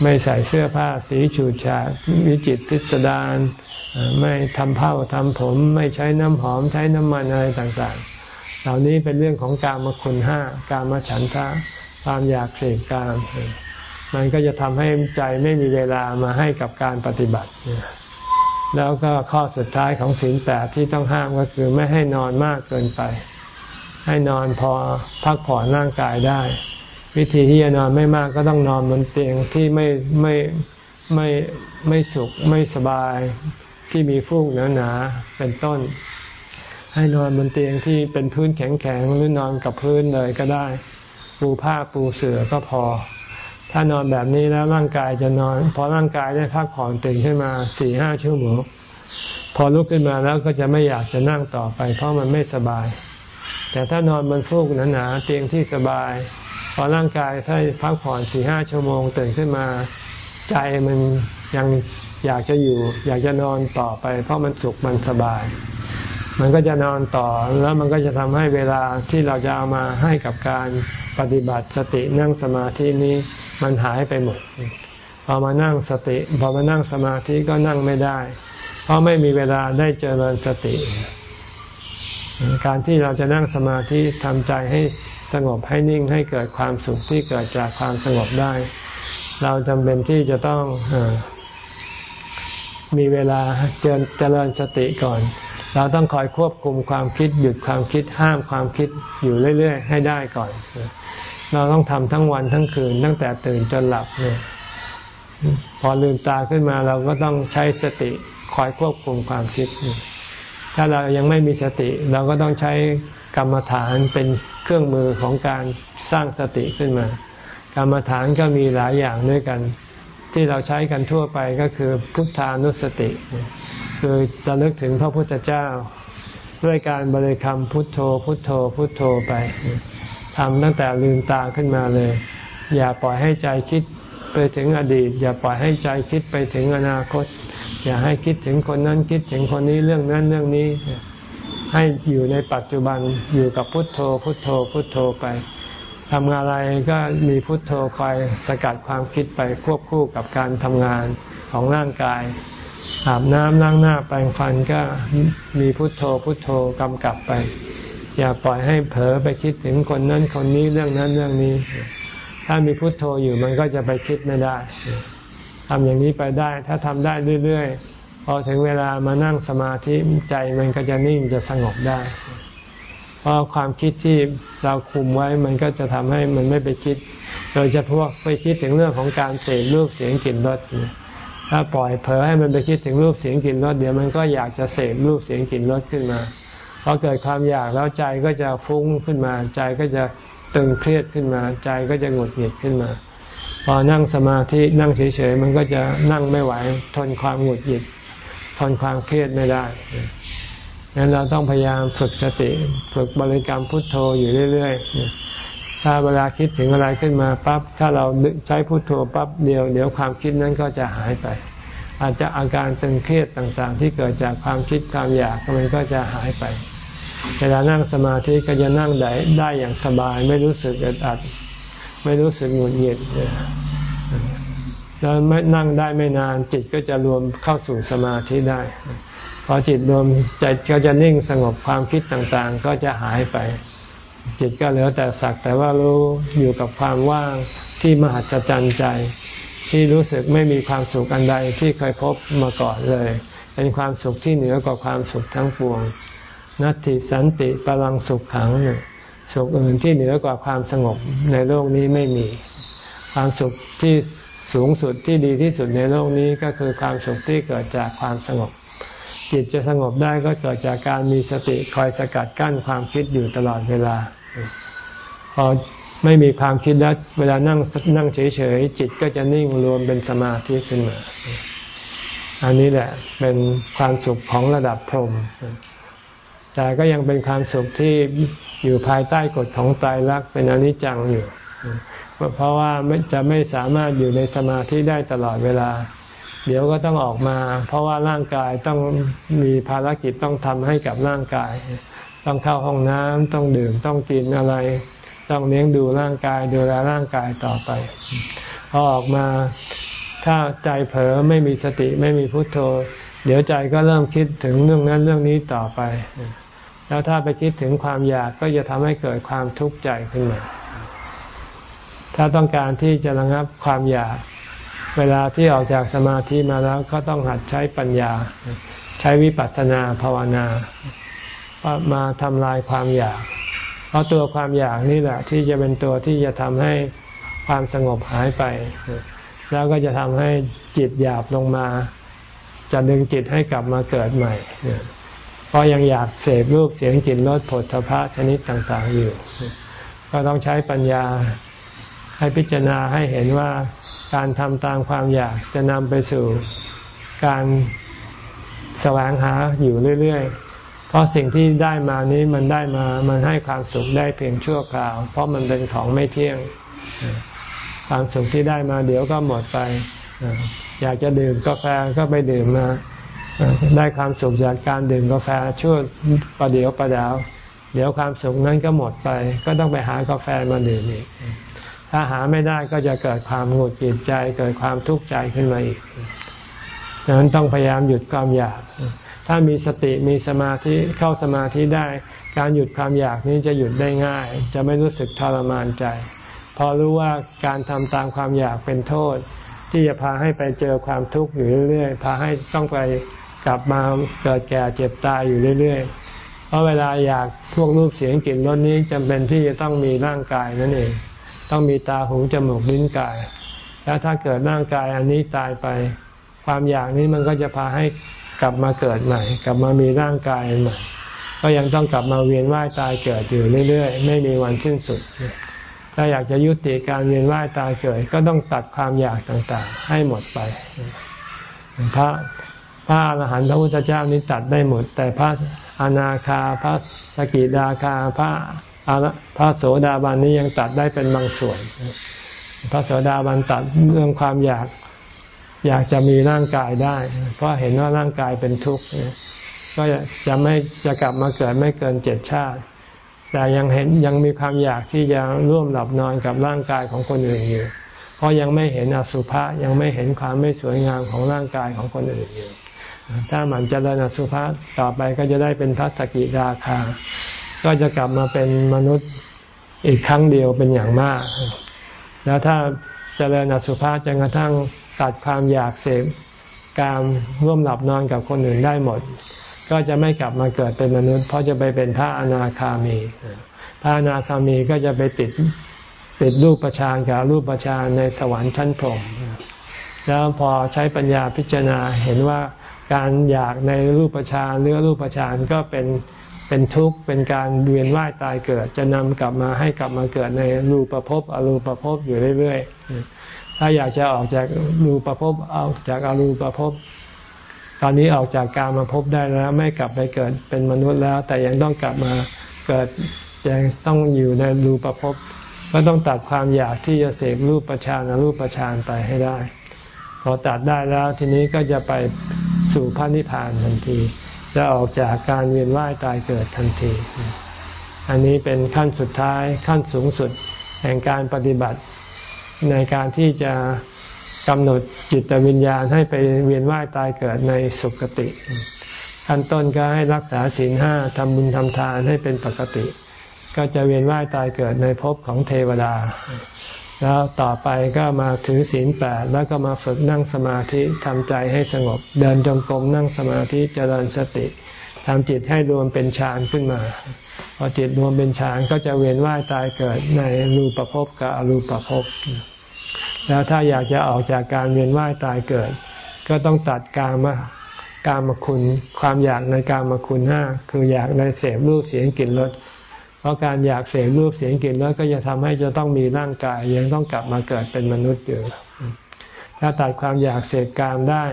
ไม่ใส่เสื้อผ้าสีฉูดฉาดวิจิตพิสดารไม่ทำเผ้าทำผม ไม่ใช้น้ำหอมใช้น้ำมันอะไรต่างๆ เหล่านี้เป็นเรื่องของการมาคุณห้าการมาฉันทะความอยากเสพกามมันก็จะทำให้ใจไม่มีเวลามาให้กับการปฏิบัติ แล้วก็ข้อสุดท้ายของศีลแปดที่ต้องห้ามก็คือไม่ให้นอนมากเกินไป ให้นอนพอพักผ่อนร่างกายได้ วิธีที่จะนอนไม่มากก็ต้องนอนบนเตียงที่ไม่ไม่ไม่ไม่สุขไม่สบายที่มีฟูกหนาๆเป็นต้น ให้นอนบนเตียงที่เป็นพื้นแข็งๆหรือนอนกับพื้นเลยก็ได้ ปูผ้าปูเสื่อก็พอ ถ้านอนแบบนี้แล้วร่างกายจะนอน พอร่างกายได้พักผ่อนตื่นขึ้นมาสี่ห้าชั่วโมงพอลุกขึ้นมาแล้วก็จะไม่อยากจะนั่งต่อไป เพราะมันไม่สบาย แต่ถ้านอนบนฟูกหนาๆเตียงที่สบาย พอร่างกายถ้าพักผ่อนสี่ห้าชั่วโมงตื่นขึ้นมาใจมันยังอยากจะอยู่ อยากจะนอนต่อไป เพราะมันสุขมันสบาย มันก็จะนอนต่อแล้วมันก็จะทำให้เวลาที่เราจะเอามาให้กับการปฏิบัติสตินั่งสมาธินี้มันหายไปหมดพอมานั่งสติพอมานั่งสมาธิก็นั่งไม่ได้ เพราะไม่มีเวลาได้เจริญสติ การที่เราจะนั่งสมาธิทำใจให้สงบให้นิ่งให้เกิดความสุขที่เกิดจากความสงบได้ เราจำเป็นที่จะต้องอมีเวลาเจริญเจริญสติก่อน เราต้องคอยควบคุมความคิด หยุดความคิดห้ามความคิดอยู่เรื่อย ๆ ให้ได้ก่อน เราต้องทำทั้งวันทั้งคืนตั้งแต่ตื่นจนหลับเนี่ยพอลืมตาขึ้นมาเราก็ต้องใช้สติคอยควบคุมความคิด ถ้าเรายังไม่มีสติ เราก็ต้องใช้กรรมฐานเป็นเครื่องมือของการสร้างสติขึ้นมา กรรมฐานก็มีหลายอย่างด้วยกัน ที่เราใช้กันทั่วไปก็คือพุทธานุสติ คือระลึกถึงพระพุทธเจ้า ด้วยการบริกรรมพุทโธ พุทโธ พุทโธไปทำตั้งแต่ลืมตาขึ้นมาเลย อย่าปล่อยให้ใจคิดไปถึงอดีต อย่าปล่อยให้ใจคิดไปถึงอนาคต อย่าให้คิดถึงคนนั้นคิดถึงคนนี้เรื่องนั้นเรื่องนี้ ให้อยู่ในปัจจุบันอยู่กับพุทโธ พุทโธ พุทโธไป ทำงานอะไรก็มีพุทโธคอยสกัดความคิดไปควบคู่กับการทำงานของร่างกาย อาบน้ำล้างหน้าแปรงฟันก็มีพุทโธพุทโธกำกับไป อย่าปล่อยให้เผลอไปคิดถึงคนนั้นคนนี้เรื่องนั้นเรื่องนี้ ถ้ามีพุทโธอยู่มันก็จะไปคิดไม่ได้ทำอย่างนี้ไปได้ ถ้าทำได้เรื่อยๆพอถึงเวลามานั่งสมาธิใจมันก็จะนิ่งจะสงบได้ ราะความคิดที่เราคุมไว้มันก็จะทำให้มันไม่ไปคิด โดยเฉพาะไปคิดถึงเรื่องของการเสพรูปเสียงกลิ่นรสถ้าปล่อยเผลอให้มันไปคิดถึงรูปเสียงกลิ่นรสเดี๋ยวมันก็อยากจะเสพรูปเสียงกลิ่นรสขึ้นมาพอเกิดความอยากแล้วใจก็จะฟุ้งขึ้นมา ใจก็จะตึงเครียดขึ้นมา ใจก็จะหงุดหงิดขึ้นมา พอนั่งสมาธินั่งเฉยๆมันก็จะนั่งไม่ไหว ทนความหงุดหงิด ทนความเครียดไม่ได้ งั้นเราต้องพยายามฝึกสติ ฝึกบริกรรมพุทโธอยู่เรื่อยๆ ถ้าเวลาคิดถึงอะไรขึ้นมาปั๊บ ถ้าเราใช้พุทโธปั๊บเดียว เดี๋ยวความคิดนั้นก็จะหายไป อาจจะอาการตึงเครียดต่างๆ ที่เกิดจากความคิดความอยากมันก็จะหายไป เวลานั่งสมาธิก็จะนั่งได้ได้อย่างสบาย ไม่รู้สึกอึดอัด ไม่รู้สึกหงุดหงิดแล้วไม่นั่งได้ไม่นานจิตก็จะรวมเข้าสู่สมาธิได้ อจิตรวมใจก็จะนิ่งสงบความคิดต่างๆ ก็จะหายไป จิตก็เหลือแต่สักแต่ว่ารู้อยู่กับความว่างที่มหัศจรรย์ใจ ที่รู้สึกไม่มีความสุขอันใดที่เคยพบมาก่อนเลย เป็นความสุขที่เหนือกว่าความสุขทั้งปวงนัตติสันติพลังสุขขังสุขอื่นที่เหนือกว่าความสงบในโลกนี้ไม่มี ความสุขที่สูงสุดที่ดีที่สุดในโลกนี้ก็คือความสุขที่เกิดจากความสงบ จิตจะสงบได้ก็เกิดจากการมีสติคอยสกัดกั้นความคิดอยู่ตลอดเวลา พอไม่มีความคิดแล้วเวลานั่งนั่งเฉยๆจิตก็จะนิ่งรวมเป็นสมาธิขึ้นมา อันนี้แหละเป็นความสุขของระดับพรหมแต่ก็ยังเป็นความสุขที่อยู่ภายใต้กฎของตายรักเป็นอนิจจังอยู่ เพราะว่าจะไม่สามารถอยู่ในสมาธิได้ตลอดเวลา เดี๋ยวก็ต้องออกมา เพราะว่าร่างกายต้องมีภารกิจต้องทำให้กับร่างกาย ต้องเข้าห้องน้ำต้องดื่มต้องกินอะไร ต้องเลี้ยงดูร่างกายดูแลร่างกายต่อไปพอออกมาถ้าใจเผลอไม่มีสติไม่มีพุโทโธ เดี๋ยวใจก็เริ่มคิดถึงเรื่องนั้นเรื่องนี้ต่อไป แล้วถ้าไปคิดถึงความอยากก็จะทำให้เกิดความทุกข์ใจขึ้นมาถ้าต้องการที่จะระงับความอยาก เวลาที่ออกจากสมาธิมาแล้วก็ต้องหัดใช้ปัญญา ใช้วิปัสสนาภาวนา มาทำลายความอยาก เพราะตัวความอยากนี่แหละที่จะเป็นตัวที่จะทำให้ความสงบหายไป แล้วก็จะทำให้จิตหยาบลงมา จะดึงจิตให้กลับมาเกิดใหม่เพราะยังอยากเสพรูปเสียงกลิ่นรสผลทพะชนิดต่างๆอยู่ ก็ต้องใช้ปัญญาให้พิจารณาให้เห็นว่า การทำตามความอยากจะนำไปสู่การแสวงหาอยู่เรื่อยๆ เพราะสิ่งที่ได้มานี้มันได้มา มันให้ความสุขได้เพียงชั่วคราว เพราะมันเป็นของไม่เที่ยง ความสุขที่ได้มาเดี๋ยวก็หมดไป อยากจะดื่มกาแฟก็ไปดื่มมา ได้ความสุขจากการดื่มกาแฟชั่วประเดี๋ยวประดาว เดี๋ยวความสุขนั้นก็หมดไป ก็ต้องไปหากาแฟมาดื่มอีก ถ้าหาไม่ได้ก็จะเกิดความหงุดหงิดใจ เกิดความทุกข์ใจขึ้นมาอีกดังนั้นต้องพยายามหยุดความอยาก ถ้ามีสติมีสมาธิเข้าสมาธิได้ การหยุดความอยากนี้จะหยุดได้ง่าย จะไม่รู้สึกทรมานใจ พอรู้ว่าการทำตามความอยากเป็นโทษ ที่จะพาให้ไปเจอความทุกข์อยู่เรื่อยๆพาให้ต้องไปกลับมาเกิดแก่เจ็บตายอยู่เรื่อยๆ เพราะเวลาอยากพวกรูปเสียงกลิ่นรสนี้จำเป็นที่จะต้องมีร่างกายนั่นเอง ต้องมีตาหูจมูกลิ้นกาย แล้วถ้าเกิดร่างกายอันนี้ตายไป ความอยากนี้มันก็จะพาให้กลับมาเกิดใหม่ กลับมามีร่างกายใหม่ ก็ยังต้องกลับมาเวียนว่ายตายเกิดอยู่เรื่อยๆ ไม่มีวันสิ้นสุด ถ้าอยากจะยุติการเวียนว่ายตายเกิด ก็ต้องตัดความอยากต่างๆ ให้หมดไปพระพระอรหันต์พระพุทธเจ้านี้ตัดได้หมด แต่พระอนาคาพระสกิดาคาพระ พระโสดาบันนี้ยังตัดได้เป็นบางส่วน พระโสดาบันตัดเรื่องความอยากอยากจะมีร่างกายได้ เพราะเห็นว่าร่างกายเป็นทุกข์ก็จะไม่จะกลับมาเกิดไม่เกินเจ็ดชาติ แต่ยังเห็นยังมีความอยากที่จะร่วมหลับนอนกับร่างกายของคนอื่นอยู่ เพราะยังไม่เห็นอสุภะยังไม่เห็นความไม่สวยงามของร่างกายของคนอื่นอยู่ถ้ามันเจริญอสุภะต่อไปก็จะได้เป็นพระสกิดาคา ก็จะกลับมาเป็นมนุษย์อีกครั้งเดียวเป็นอย่างมาก แล้วถ้าเจริญอสุภะจนกระทั่งตัดความอยากเสพการร่วมหลับนอนกับคนอื่นได้หมด ก็จะไม่กลับมาเกิดเป็นมนุษย์ เพราะจะไปเป็นพระอนาคามี พระอนาคามีก็จะไปติดติดรูปประชานกับรูปประชานในสวรรค์ชั้นพรหมแล้วพอใช้ปัญญาพิจารณาเห็นว่าการอยากในรูปฌานเนื้อรูปฌานก็เป็น เป็นทุกข์เป็นการเวียนว่ายตายเกิด จะนำกลับมาให้กลับมาเกิดในรูปภพอรูปภพอยู่เรื่อยๆถ้าอยากจะออกจากรูปภพออกจากอรูปภพตอนนี้ออกจากการมาพบได้แล้ว ไม่กลับไปเกิดเป็นมนุษย์แล้ว แต่ยังต้องกลับมาเกิดยังต้องอยู่ในรูปภพก็ต้องตัดความอยากที่จะเสกรูปฌานอรูปฌานไปให้ได้ พอตัดได้แล้วทีนี้ก็จะไปสู่พระนิพพานทันที จะออกจากการเวียนว่ายตายเกิดทันที อันนี้เป็นขั้นสุดท้ายขั้นสูงสุดแห่งการปฏิบัติ ในการที่จะกำหนดจิตวิญญาณให้ไปเวียนว่ายตายเกิดในสุคติ ขั้นต้นก็ให้รักษาศีลห้าทำบุญทำทานให้เป็นปกติ ก็จะเวียนว่ายตายเกิดในภพของเทวดา แล้วต่อไปก็มาถือศีลแปดแล้วก็มาฝึกนั่งสมาธิทำใจให้สงบ เดินจงกรมนั่งสมาธิเจริญสติทำจิตให้รวมเป็นฌานขึ้นมาพอจิตรวมเป็นฌานก็จะเวียนว่ายตายเกิดในรูปภพกับอรูปภพแล้วถ้าอยากจะออกจากการเวียนว่ายตายเกิด ก็ต้องตัดกามกามคุณความอยากในกามคุณห้าคืออยากในเสพรูปเสียงกลิ่นรส เพราะการอยากเสพรูปเสียงกลิ่นแล้วก็จะทำให้จะต้องมีร่างกาย ยังต้องกลับมาเกิดเป็นมนุษย์อยู่ ถ้าตัดความอยากเสพกามได้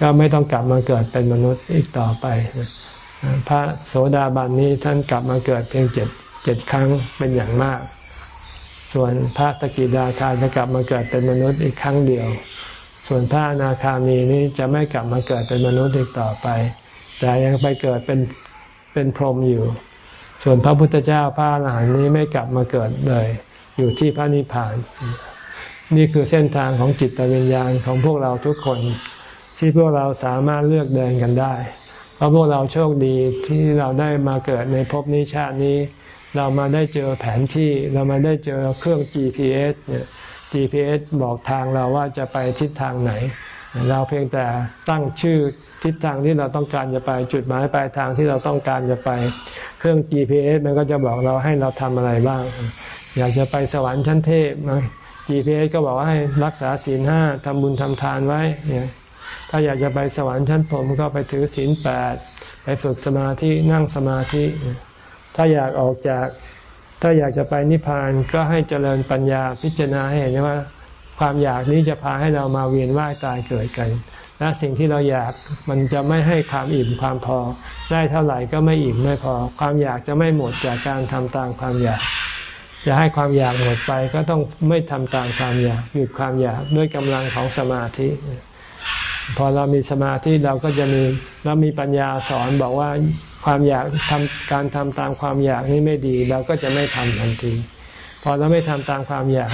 ก็ไม่ต้องกลับมาเกิดเป็นมนุษย์อีกต่อไป พระโสดาบันนี้ท่านกลับมาเกิดเพียงเจ็ดเจ็ดครั้งเป็นอย่างมาก ส่วนพระสกิดาคาจะกลับมาเกิดเป็นมนุษย์อีกครั้งเดียว ส่วนพระนาคามีนี้จะไม่กลับมาเกิดเป็นมนุษย์อีกต่อไป แต่ยังไปเกิดเป็นเป็นพรหมอยู่ ส่วนพระพุทธเจ้าพระอรหันต์นี้ไม่กลับมาเกิดเลย อยู่ที่พระนิพพาน นี่คือเส้นทางของจิตวิญญาณของพวกเราทุกคน ที่พวกเราสามารถเลือกเดินกันได้ เพราะพวกเราโชคดีที่เราได้มาเกิดในภพนี้ชาตินี้ เรามาได้เจอแผนที่เรามาได้เจอเครื่อง GPS เนี่ย GPS บอกทางเราว่าจะไปทิศทางไหน เราเพียงแต่ตั้งชื่อ ทิศทางที่เราต้องการจะไป จุดหมายปลายทางที่เราต้องการจะไป เครื่อง GPS มันก็จะบอกเราให้เราทำอะไรบ้าง อยากจะไปสวรรค์ชั้นเทพ GPS ก็บอกว่าให้รักษาศีลห้าทำบุญทำทานไว้เนี่ยถ้าอยากจะไปสวรรค์ชั้นผมก็ไปถือศีลแปดไปฝึกสมาธินั่งสมาธิ ถ้าอยากออกจาก ถ้าอยากจะไปนิพพานก็ให้เจริญปัญญาพิจารณาให้เห็นว่า ความอยากนี้จะพาให้เรามาเวียนว่ายตายเกิดกัน และสิ่งที่เราอยากมันจะไม่ให้ความอิ่มความพอ ได้เท่าไหร่ก็ไม่อิ่มไม่พอ ความอยากจะไม่หมดจากการทำตามความอยาก จะให้ความอยากหมดไปก็ต้องไม่ทำตามความอยากหยุดความอยากด้วยกำลังของสมาธิ พอเรามีสมาธิเราก็จะมีเรามีปัญญาสอนบอกว่าความอยากทำการทำตามความอยากนี่ไม่ดี เราก็จะไม่ทำทันทีพอเราไม่ทำตามความอยาก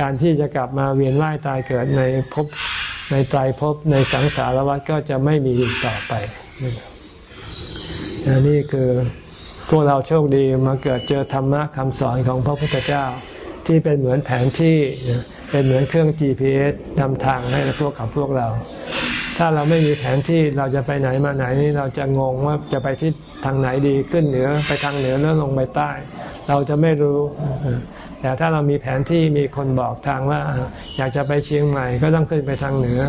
การที่จะกลับมาเวียนว่ายตายเกิดในภพ ในใจพบในสังสารวัฏก็จะไม่มีอีกต่อไปนี่คือพวกเราโชคดีมาเกิดเจอธรรมะคำสอนของพระพุทธเจ้า ที่เป็นเหมือนแผนที่เป็นเหมือนเครื่อง GPS นำทางให้พวกกับพวกเรา ถ้าเราไม่มีแผนที่เราจะไปไหนมาไหนนี่เราจะงงว่าจะไปที่ทางไหนดีขึ้นเหนือไปทางเหนือแล้วลงไปใต้ เราจะไม่รู้ แต่ถ้าเรามีแผนที่มีคนบอกทางว่า อยากจะไปเชียงใหม่ก็ต้องขึ้นไปทางเหนือ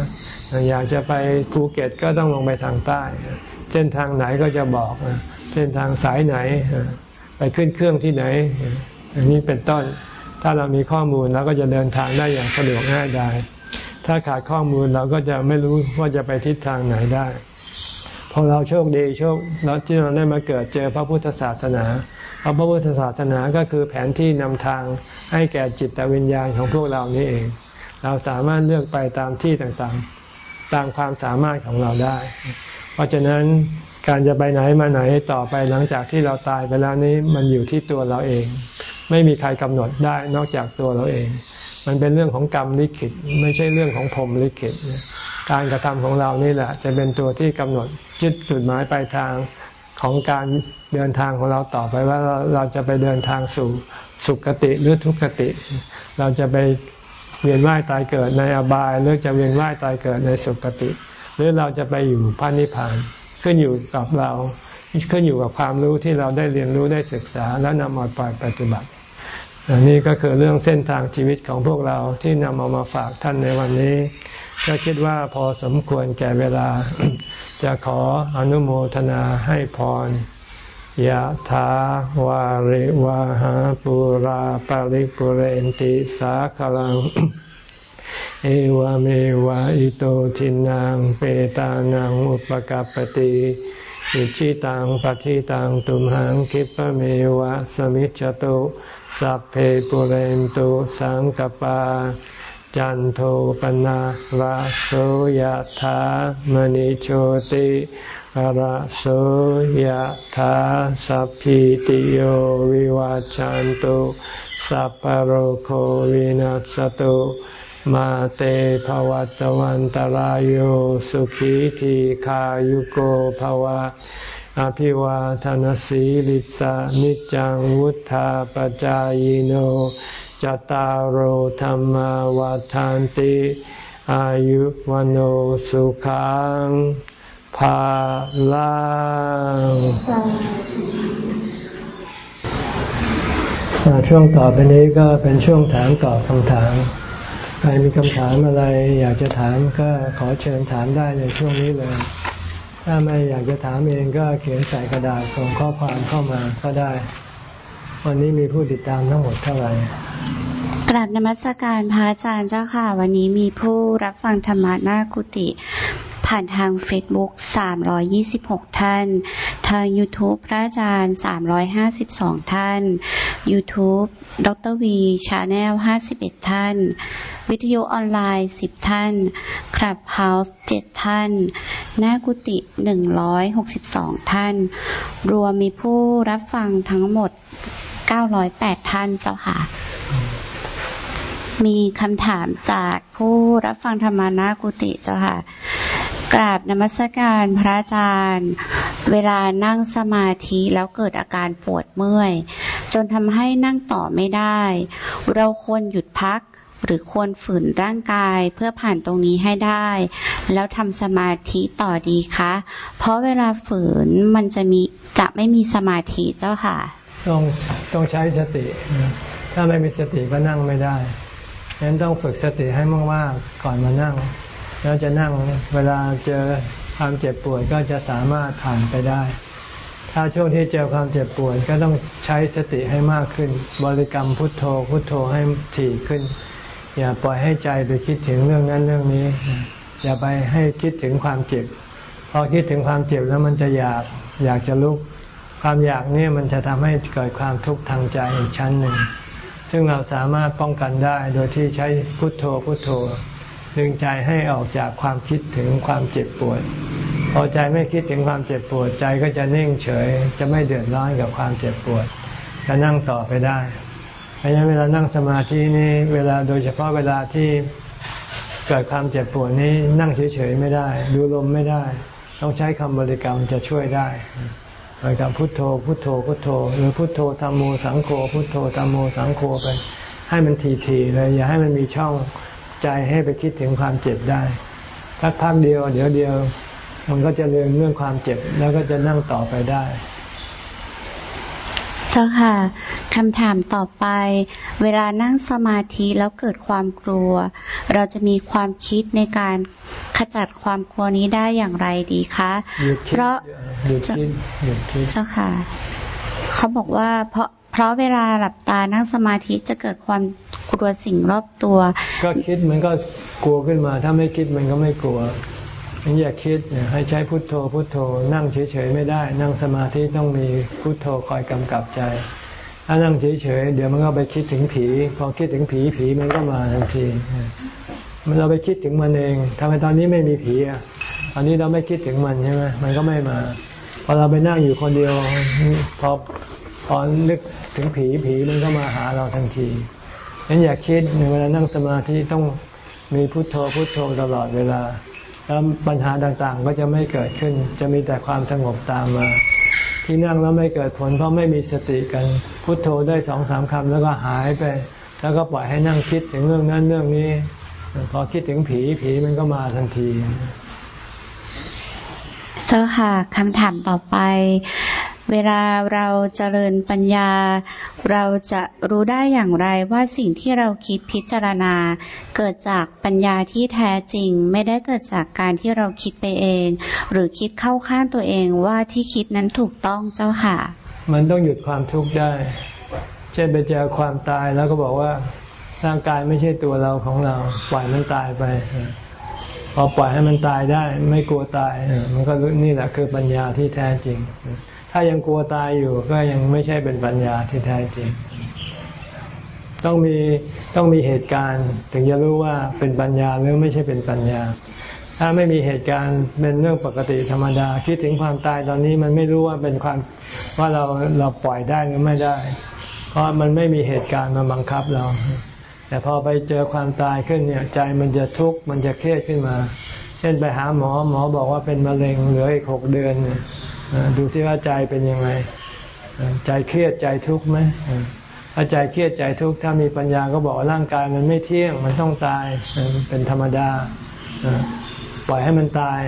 อยากจะไปภูเก็ตก็ต้องลงไปทางใต้ เส้นทางไหนก็จะบอกเส้นทางสายไหน ไปขึ้นเครื่องที่ไหนอันนี้เป็นต้น ถ้าเรามีข้อมูลเราก็จะเดินทางได้อย่างสะดวกง่ายได้ถ้าขาดข้อมูลเราก็จะไม่รู้ว่าจะไปทิศทางไหนได้พอเราโชคดีโชคแล้วที่เราได้มาเกิดเจอพระพุทธศาสนา พระพุทธศาสนาก็คือแผนที่นำทางให้แก่จิตวิญญาณของพวกเรานี้เอง เราสามารถเลือกไปตามที่ต่างๆ ตามความสามารถของเราได้ เพราะฉะนั้นการจะไปไหนมาไหนต่อไปหลังจากที่เราตายไปแล้วนี้มันอยู่ที่ตัวเราเอง ไม่มีใครกำหนดได้นอกจากตัวเราเอง มันเป็นเรื่องของกรรมลิขิตไม่ใช่เรื่องของพรมลิขิตการกระทำของเรานี่แหละ จะเป็นตัวที่กำหนดจุดจุดหมายปลายทาง ของการเดินทางของเราต่อไปว่าเราจะไปเดินทางสู่สุขติหรือทุกขติ เราจะไปเวียนว่ายตายเกิดในอบายหรือจะเวียนว่ายตายเกิดในสุขติ หรือเราจะไปอยู่พระนิพพานขึ้นอยู่กับเราขึ้นอยู่กับความรู้ที่เราได้เรียนรู้ได้ศึกษาแล้วนำมาปปฏิบัติ อันนี้ก็คือเรื่องเส้นทางชีวิตของพวกเราที่นำเอามาฝากท่านในวันนี้ ก็คิดว่าพอสมควรแก่เวลา จะขออนุโมทนาให้พรยะถาวาริวาหาปุราปาริปุเรนติสาคลัง เอวเมวะอิโตทินังเปตานังอุปกัปติอิชิตังปฏิตังตุมหังคิปะเมวะสมิจจตุ สัพเพปุเรนตุสังกปา จันโทปนะระโสยธามณิโชติระโสยธาสัพพิติโยวิวาจันตุ สัพพโรโควินัสตุมาเตภวัตวันตารโยสุขีทีขายุโกภวะ อภิวาทานสีลิสานิจังวุธาปจายโนจตารโหธรรมวาทานติ อายุวันโอสุขังภาลังช่วงต่อไปนี้ก็เป็นช่วงถามตอบคำถาม ใครมีคำถามอะไรอยากจะถามก็ขอเชิญถามได้ในช่วงนี้เลย ถ้าไม่อยากจะถามเองก็เขียนใส่กระดาษส่งข้อความเข้ามาก็ได้ วันนี้มีผู้ติดตามทั้งหมดเท่าไหร่กราบนมัสการพระอาจารย์เจ้าค่ะ วันนี้มีผู้รับฟังธรรมะหน้ากุฏิ ผ่านทาง Facebook 326 ท่าน ทาง YouTube พระอาจารย์ 352 ท่าน YouTube ดร.วี Channel 51 ท่าน วิทยุออนไลน์ 10 ท่าน Clubhouse 7ท่าน หน้ากุฏิ162 ท่าน รวมมีผู้รับฟังทั้งหมด 908 ท่านเจ้าค่ะ มีคำถามจากผู้รับฟังธรรมะหน้ากุฏิเจ้าค่ะ กราบนมัสการพระอาจารย์ เวลานั่งสมาธิแล้วเกิดอาการปวดเมื่อย จนทำให้นั่งต่อไม่ได้ เราควรหยุดพักหรือควรฝืนร่างกายเพื่อผ่านตรงนี้ให้ได้ แล้วทำสมาธิต่อดีคะ เพราะเวลาฝืนมันจะมีจะไม่มีสมาธิเจ้าค่ะ ต้องต้องใช้สติ ถ้าไม่มีสติก็นั่งไม่ได้ฉะนั้นต้องฝึกสติให้มากๆก่อนมานั่ง แล้วจะนั่งเวลาเจอความเจ็บปวดก็จะสามารถผ่านไปได้ ถ้าช่วงที่เจอความเจ็บปวดก็ต้องใช้สติให้มากขึ้น บริกรรมพุทโธพุทโธให้ถี่ขึ้น อย่าปล่อยให้ใจไปคิดถึงเรื่องนั้นเรื่องนี้ อย่าไปให้คิดถึงความเจ็บ พอคิดถึงความเจ็บแล้วมันจะอยากอยากจะลุก ความอยากนี่มันจะทำให้เกิดความทุกข์ทางใจอีกชั้นหนึ่ง ซึ่งเราสามารถป้องกันได้โดยที่ใช้พุทโธพุทโธ ดึงใจให้ออกจากความคิดถึงความเจ็บปวด พอใจไม่คิดถึงความเจ็บปวดใจก็จะนิ่งเฉย จะไม่เดือดร้อนกับความเจ็บปวด จะนั่งต่อไปได้เพราะฉะนั้นเวลานั่งสมาธินี้เวลาโดยเฉพาะเวลาที่เกิดความเจ็บปวดนี้นั่งเฉยๆไม่ได้ ดูลมไม่ได้ ต้องใช้คำบริกรรมจะช่วยได้บริกรรมพุทโธ พุทโธพุทโธ หรือพุทโธธรรมโมสังโฆพุทโธธรรมโมสังโฆไปให้มันทีๆเลยอย่าให้มันมีช่อง ใจให้ไปคิดถึงความเจ็บได้พักพักเดียวเดี๋ยวเดียว มันก็จะเลืมเรื่องความเจ็บแล้วก็จะนั่งต่อไปได้เจ้าค่ะคำถามต่อไป เวลานั่งสมาธิแล้วเกิดความกลัว เราจะมีความคิดในการขจัดความกลัวนี้ได้อย่างไรดีคะเพราะเจ้าค่ะ เขาบอกว่าเพราะเพ ราะเวลาหลับตานั่งสมาธิจะเกิดความกลัวสิ่งรอบตัว ก็คิดมันก็กลัวขึ้นมา ถ้าไม่คิดมันก็ไม่กลัวอย่าคิดให้ใช้พุทโธพุทโธ นั่งเฉยๆไม่ได้ นั่งสมาธิต้องมีพุทโธคอยกำกับใจถ้านั่งเฉยๆเดี๋ยวมันก็ไปคิดถึงผี พอคิดถึงผีผีมันก็มาทันทีมันเราไปคิดถึงมันเองทำไมตอนนี้ไม่มีผีอะตอนนี้เราไม่คิดถึงมันใช่ไหมมันก็ไม่มาพอเราไปนั่งอยู่คนเดียว พอ พอนึกถึงผีผีมันก็มาหาเราทันทีนั้นอย่าคิดในเวลานั่งสมาธิต้องมีพุโทโธพุโทโธตลอดเวลา แล้วปัญหาต่างๆก็จะไม่เกิดขึ้น จะมีแต่ความสงบตามมา ที่นั่งแล้วไม่เกิดผลเพราะไม่มีสติกัน พุโทโธได้สองสามคำแล้วก็หายไป แล้วก็ปล่อยให้นั่งคิดถึงเรื่องนั้นเรื่องนี้ พอคิดถึงผีผีมันก็มาทันที เจ้าค่ะคำถามต่อไป เวลาเราเจริญปัญญา เราจะรู้ได้อย่างไรว่าสิ่งที่เราคิดพิจารณา เกิดจากปัญญาที่แท้จริง ไม่ได้เกิดจากการที่เราคิดไปเอง หรือคิดเข้าข้างตัวเองว่าที่คิดนั้นถูกต้องเจ้าค่ะ มันต้องหยุดความทุกข์ได้ เช่นไปเจอความตายแล้วก็บอกว่าร่างกายไม่ใช่ตัวเราของเรา ปล่อยมันตายไปพอปล่อยให้มันตายได้ ไม่กลัวตายมันก็นี่แหละคือปัญญาที่แท้จริง ถ้ายังกลัวตายอยู่ก็ยังไม่ใช่เป็นปัญญาที่แท้จริง ต้องมีต้องมีเหตุการณ์ ถึงจะรู้ว่าเป็นปัญญาหรือไม่ใช่เป็นปัญญา ถ้าไม่มีเหตุการณ์เป็นเรื่องปกติธรรมดา คิดถึงความตายตอนนี้มันไม่รู้ว่าเป็นความว่าเราเราปล่อยได้หรือไม่ได้ เพราะมันไม่มีเหตุการณ์มาบังคับเรา แต่พอไปเจอความตายขึ้นเนี่ยใจมันจะทุกข์มันจะเครียดขึ้นมา เช่นไปหาหมอหมอบอกว่าเป็นมะเร็งเหลืออีกหกเดือน ดูซิว่าใจเป็นยังไง ใจเครียดใจทุกข์ไหมถ้าใจเครียดใจทุกข์ถ้ามีปัญญาก็บอกร่างกายมันไม่เที่ยงมันต้องตายเป็นธรรมดาปล่อยให้มันตาย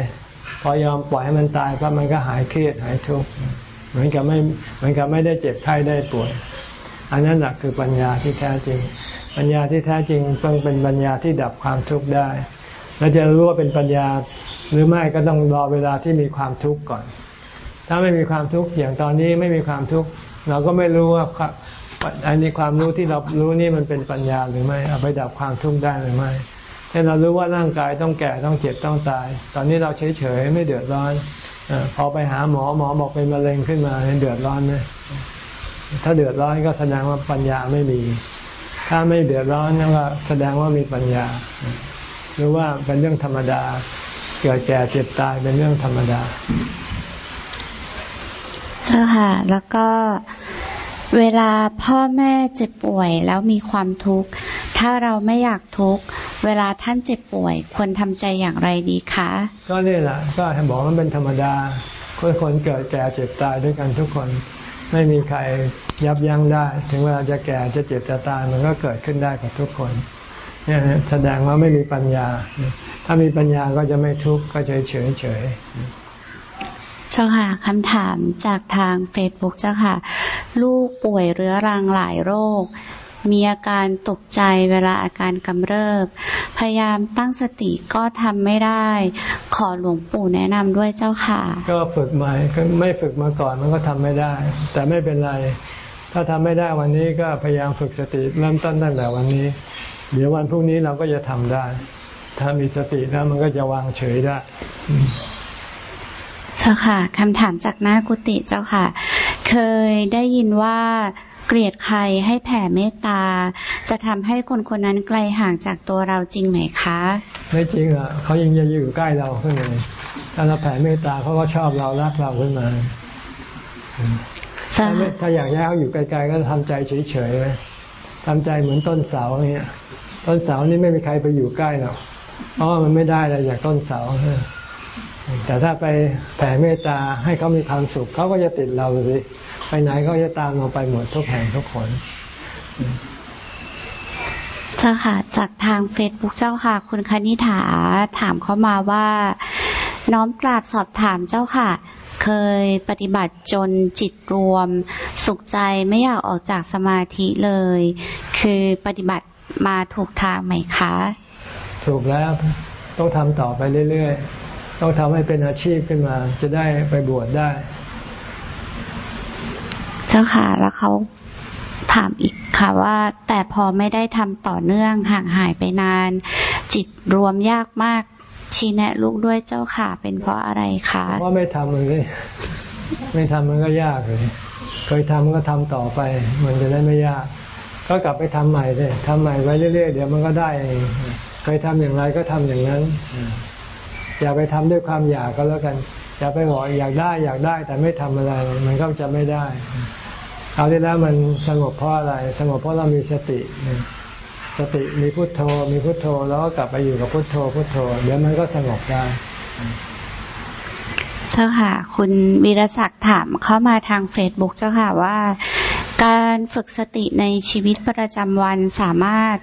พอยอมปล่อยให้มันตายก็มันก็หายเครียดหายทุกข์เหมือนกับไม่เหมือนกับไม่ได้เจ็บไข้ได้ป่วย อันนั้นหละคือปัญญาที่แท้จริง ปัญญาที่แท้จริงต้องเป็นปัญญาที่ดับความทุกข์ได้ แล้วจะรู้ว่าเป็นปัญญาหรือไม่ก็ต้องรอเวลาที่มีความทุกข์ก่อน ถ้าไม่มีความทุกข์อย่างตอนนี้ไม่มีความทุกข์เราก็ไม่รู้ว่าอันนี้ความรู้ที่เรารู้นี่มันเป็นปัญญาหรือไม่เอาไปดับความทุกข์ได้หรือไม่ถ้าเรารู้ว่าร่างกายต้องแก่ต้องเจ็บต้องตาย ตอนนี้เราเฉยเฉยไม่เดือดร้อนอพอไปหาหมอหมอบอกเป็นมะเร็งขึ้นมาเดือดร้อนไหมถ้าเดือดร้อนก็แสดงว่าปัญญาไม่มี ถ้าไม่เดือดร้อนก็แสดงว่ามีปัญญา หรือว่าเป็นเรื่องธรรมดา เกิดแก่เจ็บตายเป็นเรื่องธรรมดา เจ้าค่ะ แล้วก็เวลาพ่อแม่เจ็บป่วยแล้วมีความทุกข์ ถ้าเราไม่อยากทุกข์ เวลาท่านเจ็บป่วย ควรทำใจอย่างไรดีคะ ก็นี่แหละ ก็ให้บอกมันเป็นธรรมดาคนคนเกิดแก่เจ็บตายด้วยกันทุกคน ไม่มีใครยับยั้งได้ ถึงเวลาจะแก่จะเจ็บจะตายมันก็เกิดขึ้นได้กับทุกคนเนี่ยแสดงว่าไม่มีปัญญา ถ้ามีปัญญาก็จะไม่ทุกข์ก็เฉยเฉยเฉย เจ้าค่ะคำถามจากทางเฟซบุ๊กเจ้าค่ะ ลูกป่วยเรื้อรังหลายโรค มีอาการตกใจเวลาอาการกำเริบ พยายามตั้งสติก็ทำไม่ได้ ขอหลวงปู่แนะนำด้วยเจ้าค่ะ ก็ฝึกใหม่ไม่ฝึกมาก่อนมันก็ทำไม่ได้ แต่ไม่เป็นไร ถ้าทำไม่ได้วันนี้ก็พยายามฝึกสติเริ่มต้นตั้งแต่วันนี้ เดี๋ยววันพรุ่งนี้เราก็จะทำได้ ถ้ามีสติแล้วมันก็จะวางเฉยได้ เจ้าค่ะคำถามจากหน้ากุฏิเจ้าค่ะ เคยได้ยินว่าเกลียดใครให้แผ่เมตตา จะทำให้คนคนนั้นไกลห่างจากตัวเราจริงไหมคะ ไม่จริงอะเขายังจะอยู่ใกล้เราขึ้นเลยถ้าเราแผ่เมตตาเขาก็ชอบเรารักเราขึ้นมาถ้าอยากให้เขาอยู่ไกลๆก็ทำใจเฉยๆไว้ทำใจเหมือนต้นเสาเนี้ยต้นเสานี่ไม่มีใครไปอยู่ใกล้หรอกเพราะมันไม่ได้เลยอยากต้นเสา แต่ถ้าไปแผ่เมตตาให้เขามีความสุขเขาก็จะติดเราสิไปไหนเขาจะตามเราไปหมดทุกแห่งทุกคนเจ้าค่ะ จากทางเฟซบุ๊กเจ้าค่ะ คุณคณิฐาถามเข้ามาว่า น้อมกราบสอบถามเจ้าค่ะ เคยปฏิบัติจนจิตรวม สุขใจไม่อยากออกจากสมาธิเลย คือปฏิบัติมาถูกทางไหมคะ ถูกแล้วต้องทำต่อไปเรื่อยๆ ต้องทำให้เป็นอาชีพขึ้นมา จะได้ไปบวชได้ เจ้าค่ะ แล้วเขาถามอีกค่ะว่า แต่พอไม่ได้ทำต่อเนื่องห่างหายไปนาน จิตรวมยากมากชี้แนะลูกด้วยเจ้าค่ะ เป็นเพราะอะไรคะเพราะไม่ทำมันเลยไม่ทำมันก็ยากเลยเคยทำก็ทำต่อไป มันจะได้ไม่ยาก ก็กลับไปทำใหม่เลยทำใหม่ไว้เรื่อยๆเดี๋ยวมันก็ได้เองเคยทำอย่างไรก็ทำอย่างนั้น อย่าไปทำด้วยความอยากก็แล้วกัน อย่าไปบออยากได้อยากได้แต่ไม่ทำอะไร มันก็จะไม่ได้เอาที่แล้วมันสงบเพราะอะไร สงบเพราะเรามีสติ สติมีพุโทโธ มีพุโทโธแล้วก็กลับไปอยู่กับพุโทโธพุโทโธ เดี๋ยวมันก็สงบได้เจ้าค่ะ คุณวีรศักดิ์ถามเข้ามาทางเฟซบุ๊กเจ้าค่ะว่า การฝึกสติในชีวิตประจำวันสามารถ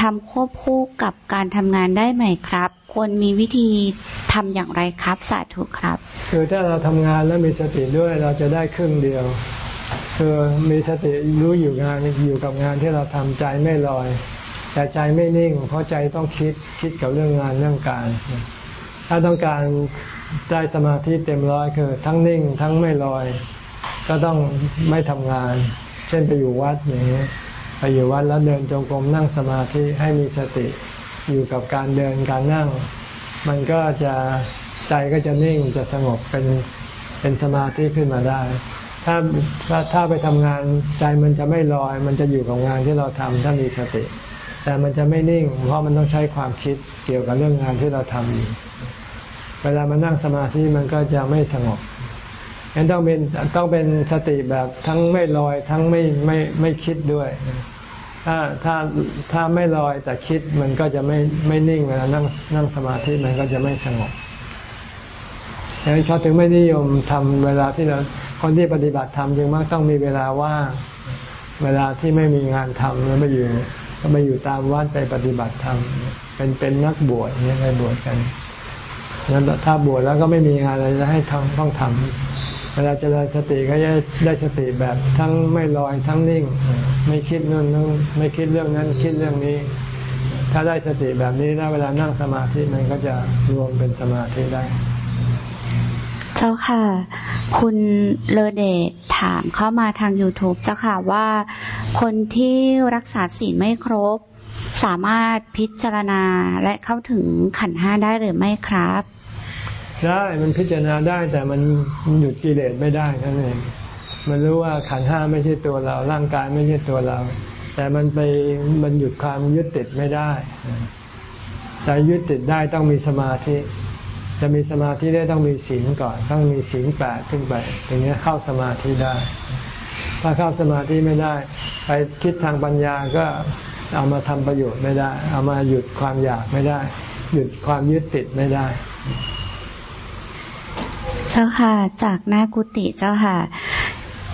ทำควบคู่กับการทำงานได้ไหมครับ ควรมีวิธีทำอย่างไรครับสาธุครับ คือถ้าเราทำงานแล้วมีสติด้วยเราจะได้ครึ่งเดียวคือมีสติรู้อยู่งานอยู่กับงานที่เราทำใจไม่ลอย แต่ใจไม่นิ่ง เพราะใจต้องคิดคิดกับเรื่องงานเรื่องการ ถ้าต้องการได้สมาธิเต็มร้อยคือทั้งนิ่งทั้งไม่ลอย ก็ต้องไม่ทำงาน เช่นไปอยู่วัดอย่างนี้ไปอยู่วัดแล้วเดินจงกรมนั่งสมาธิให้มีสติ อยู่กับการเดินการนั่ง มันก็จะใจก็จะนิ่งจะสงบเป็นเป็นสมาธิขึ้นมาได้ ถ้าถ้าถ้าไปทำงานใจมันจะไม่ลอย มันจะอยู่กับงานที่เราทำถ้ามีสติ แต่มันจะไม่นิ่ง เพราะมันต้องใช้ความคิดเกี่ยวกับเรื่องงานที่เราทำอยู่เวลามานั่งสมาธิมันก็จะไม่สงบงั้นต้องเป็นต้องเป็นสติแบบทั้งไม่ลอยทั้งไม่ไม่ไม่คิดด้วย ถ้าถ้าถ้าไม่ลอยแต่คิดมันก็จะไม่ไม่นิ่งเวลานั่งนั่งสมาธิมันก็จะไม่สงบดังนั้นเขาถึงไม่นิยมทำเวลาที่เราคนที่ปฏิบัติธรรมจึงมักต้องมีเวลาว่างเวลาที่ไม่มีงานทำแล้วไปอยู่ก็ไปอยู่ตามวัดไปปฏิบัติธรรมเป็นเป็นนักบวชเนี่ยไปบวชกันนั้นถ้าบวชแล้วก็ไม่มีงานอะไรจะให้ทำต้องทำ เวลาเจริญสติก็จะได้สติแบบทั้งไม่ลอยทั้งนิ่ง ไม่คิดนู่นนั่นไม่คิดเรื่องนั้นคิดเรื่องนี้ ถ้าได้สติแบบนี้นะเวลานั่งสมาธิมันก็จะรวมเป็นสมาธิได้ เจ้าค่ะ คุณเลเดชถามเข้ามาทาง YouTube เจ้าค่ะว่า คนที่รักษาศีลไม่ครบ สามารถพิจารณาและเข้าถึงขันห้าได้หรือไม่ครับ ได้มันพิจารณาได้แต่มันหยุดกิเลสไม่ได้นั่นเองมันรู้ว่าขันห้าไม่ใช่ตัวเรา ร่างกายไม่ใช่ตัวเรา แต่มันไปมันหยุดความยึดติดไม่ได้แต่ยึดติดได้ต้องมีสมาธิ จะมีสมาธิได้ต้องมีศีลก่อน ต้องมีศีลแปดขึ้นไปถึงนี้เข้าสมาธิได้ ถ้าเข้าสมาธิไม่ได้ ไปคิดทางปัญญาก็เอามาทำประโยชน์ไม่ได้ เอามาหยุดความอยากไม่ได้ หยุดความยึดติดไม่ได้ เจ้าค่ะ จากหน้ากุฏิเจ้าค่ะ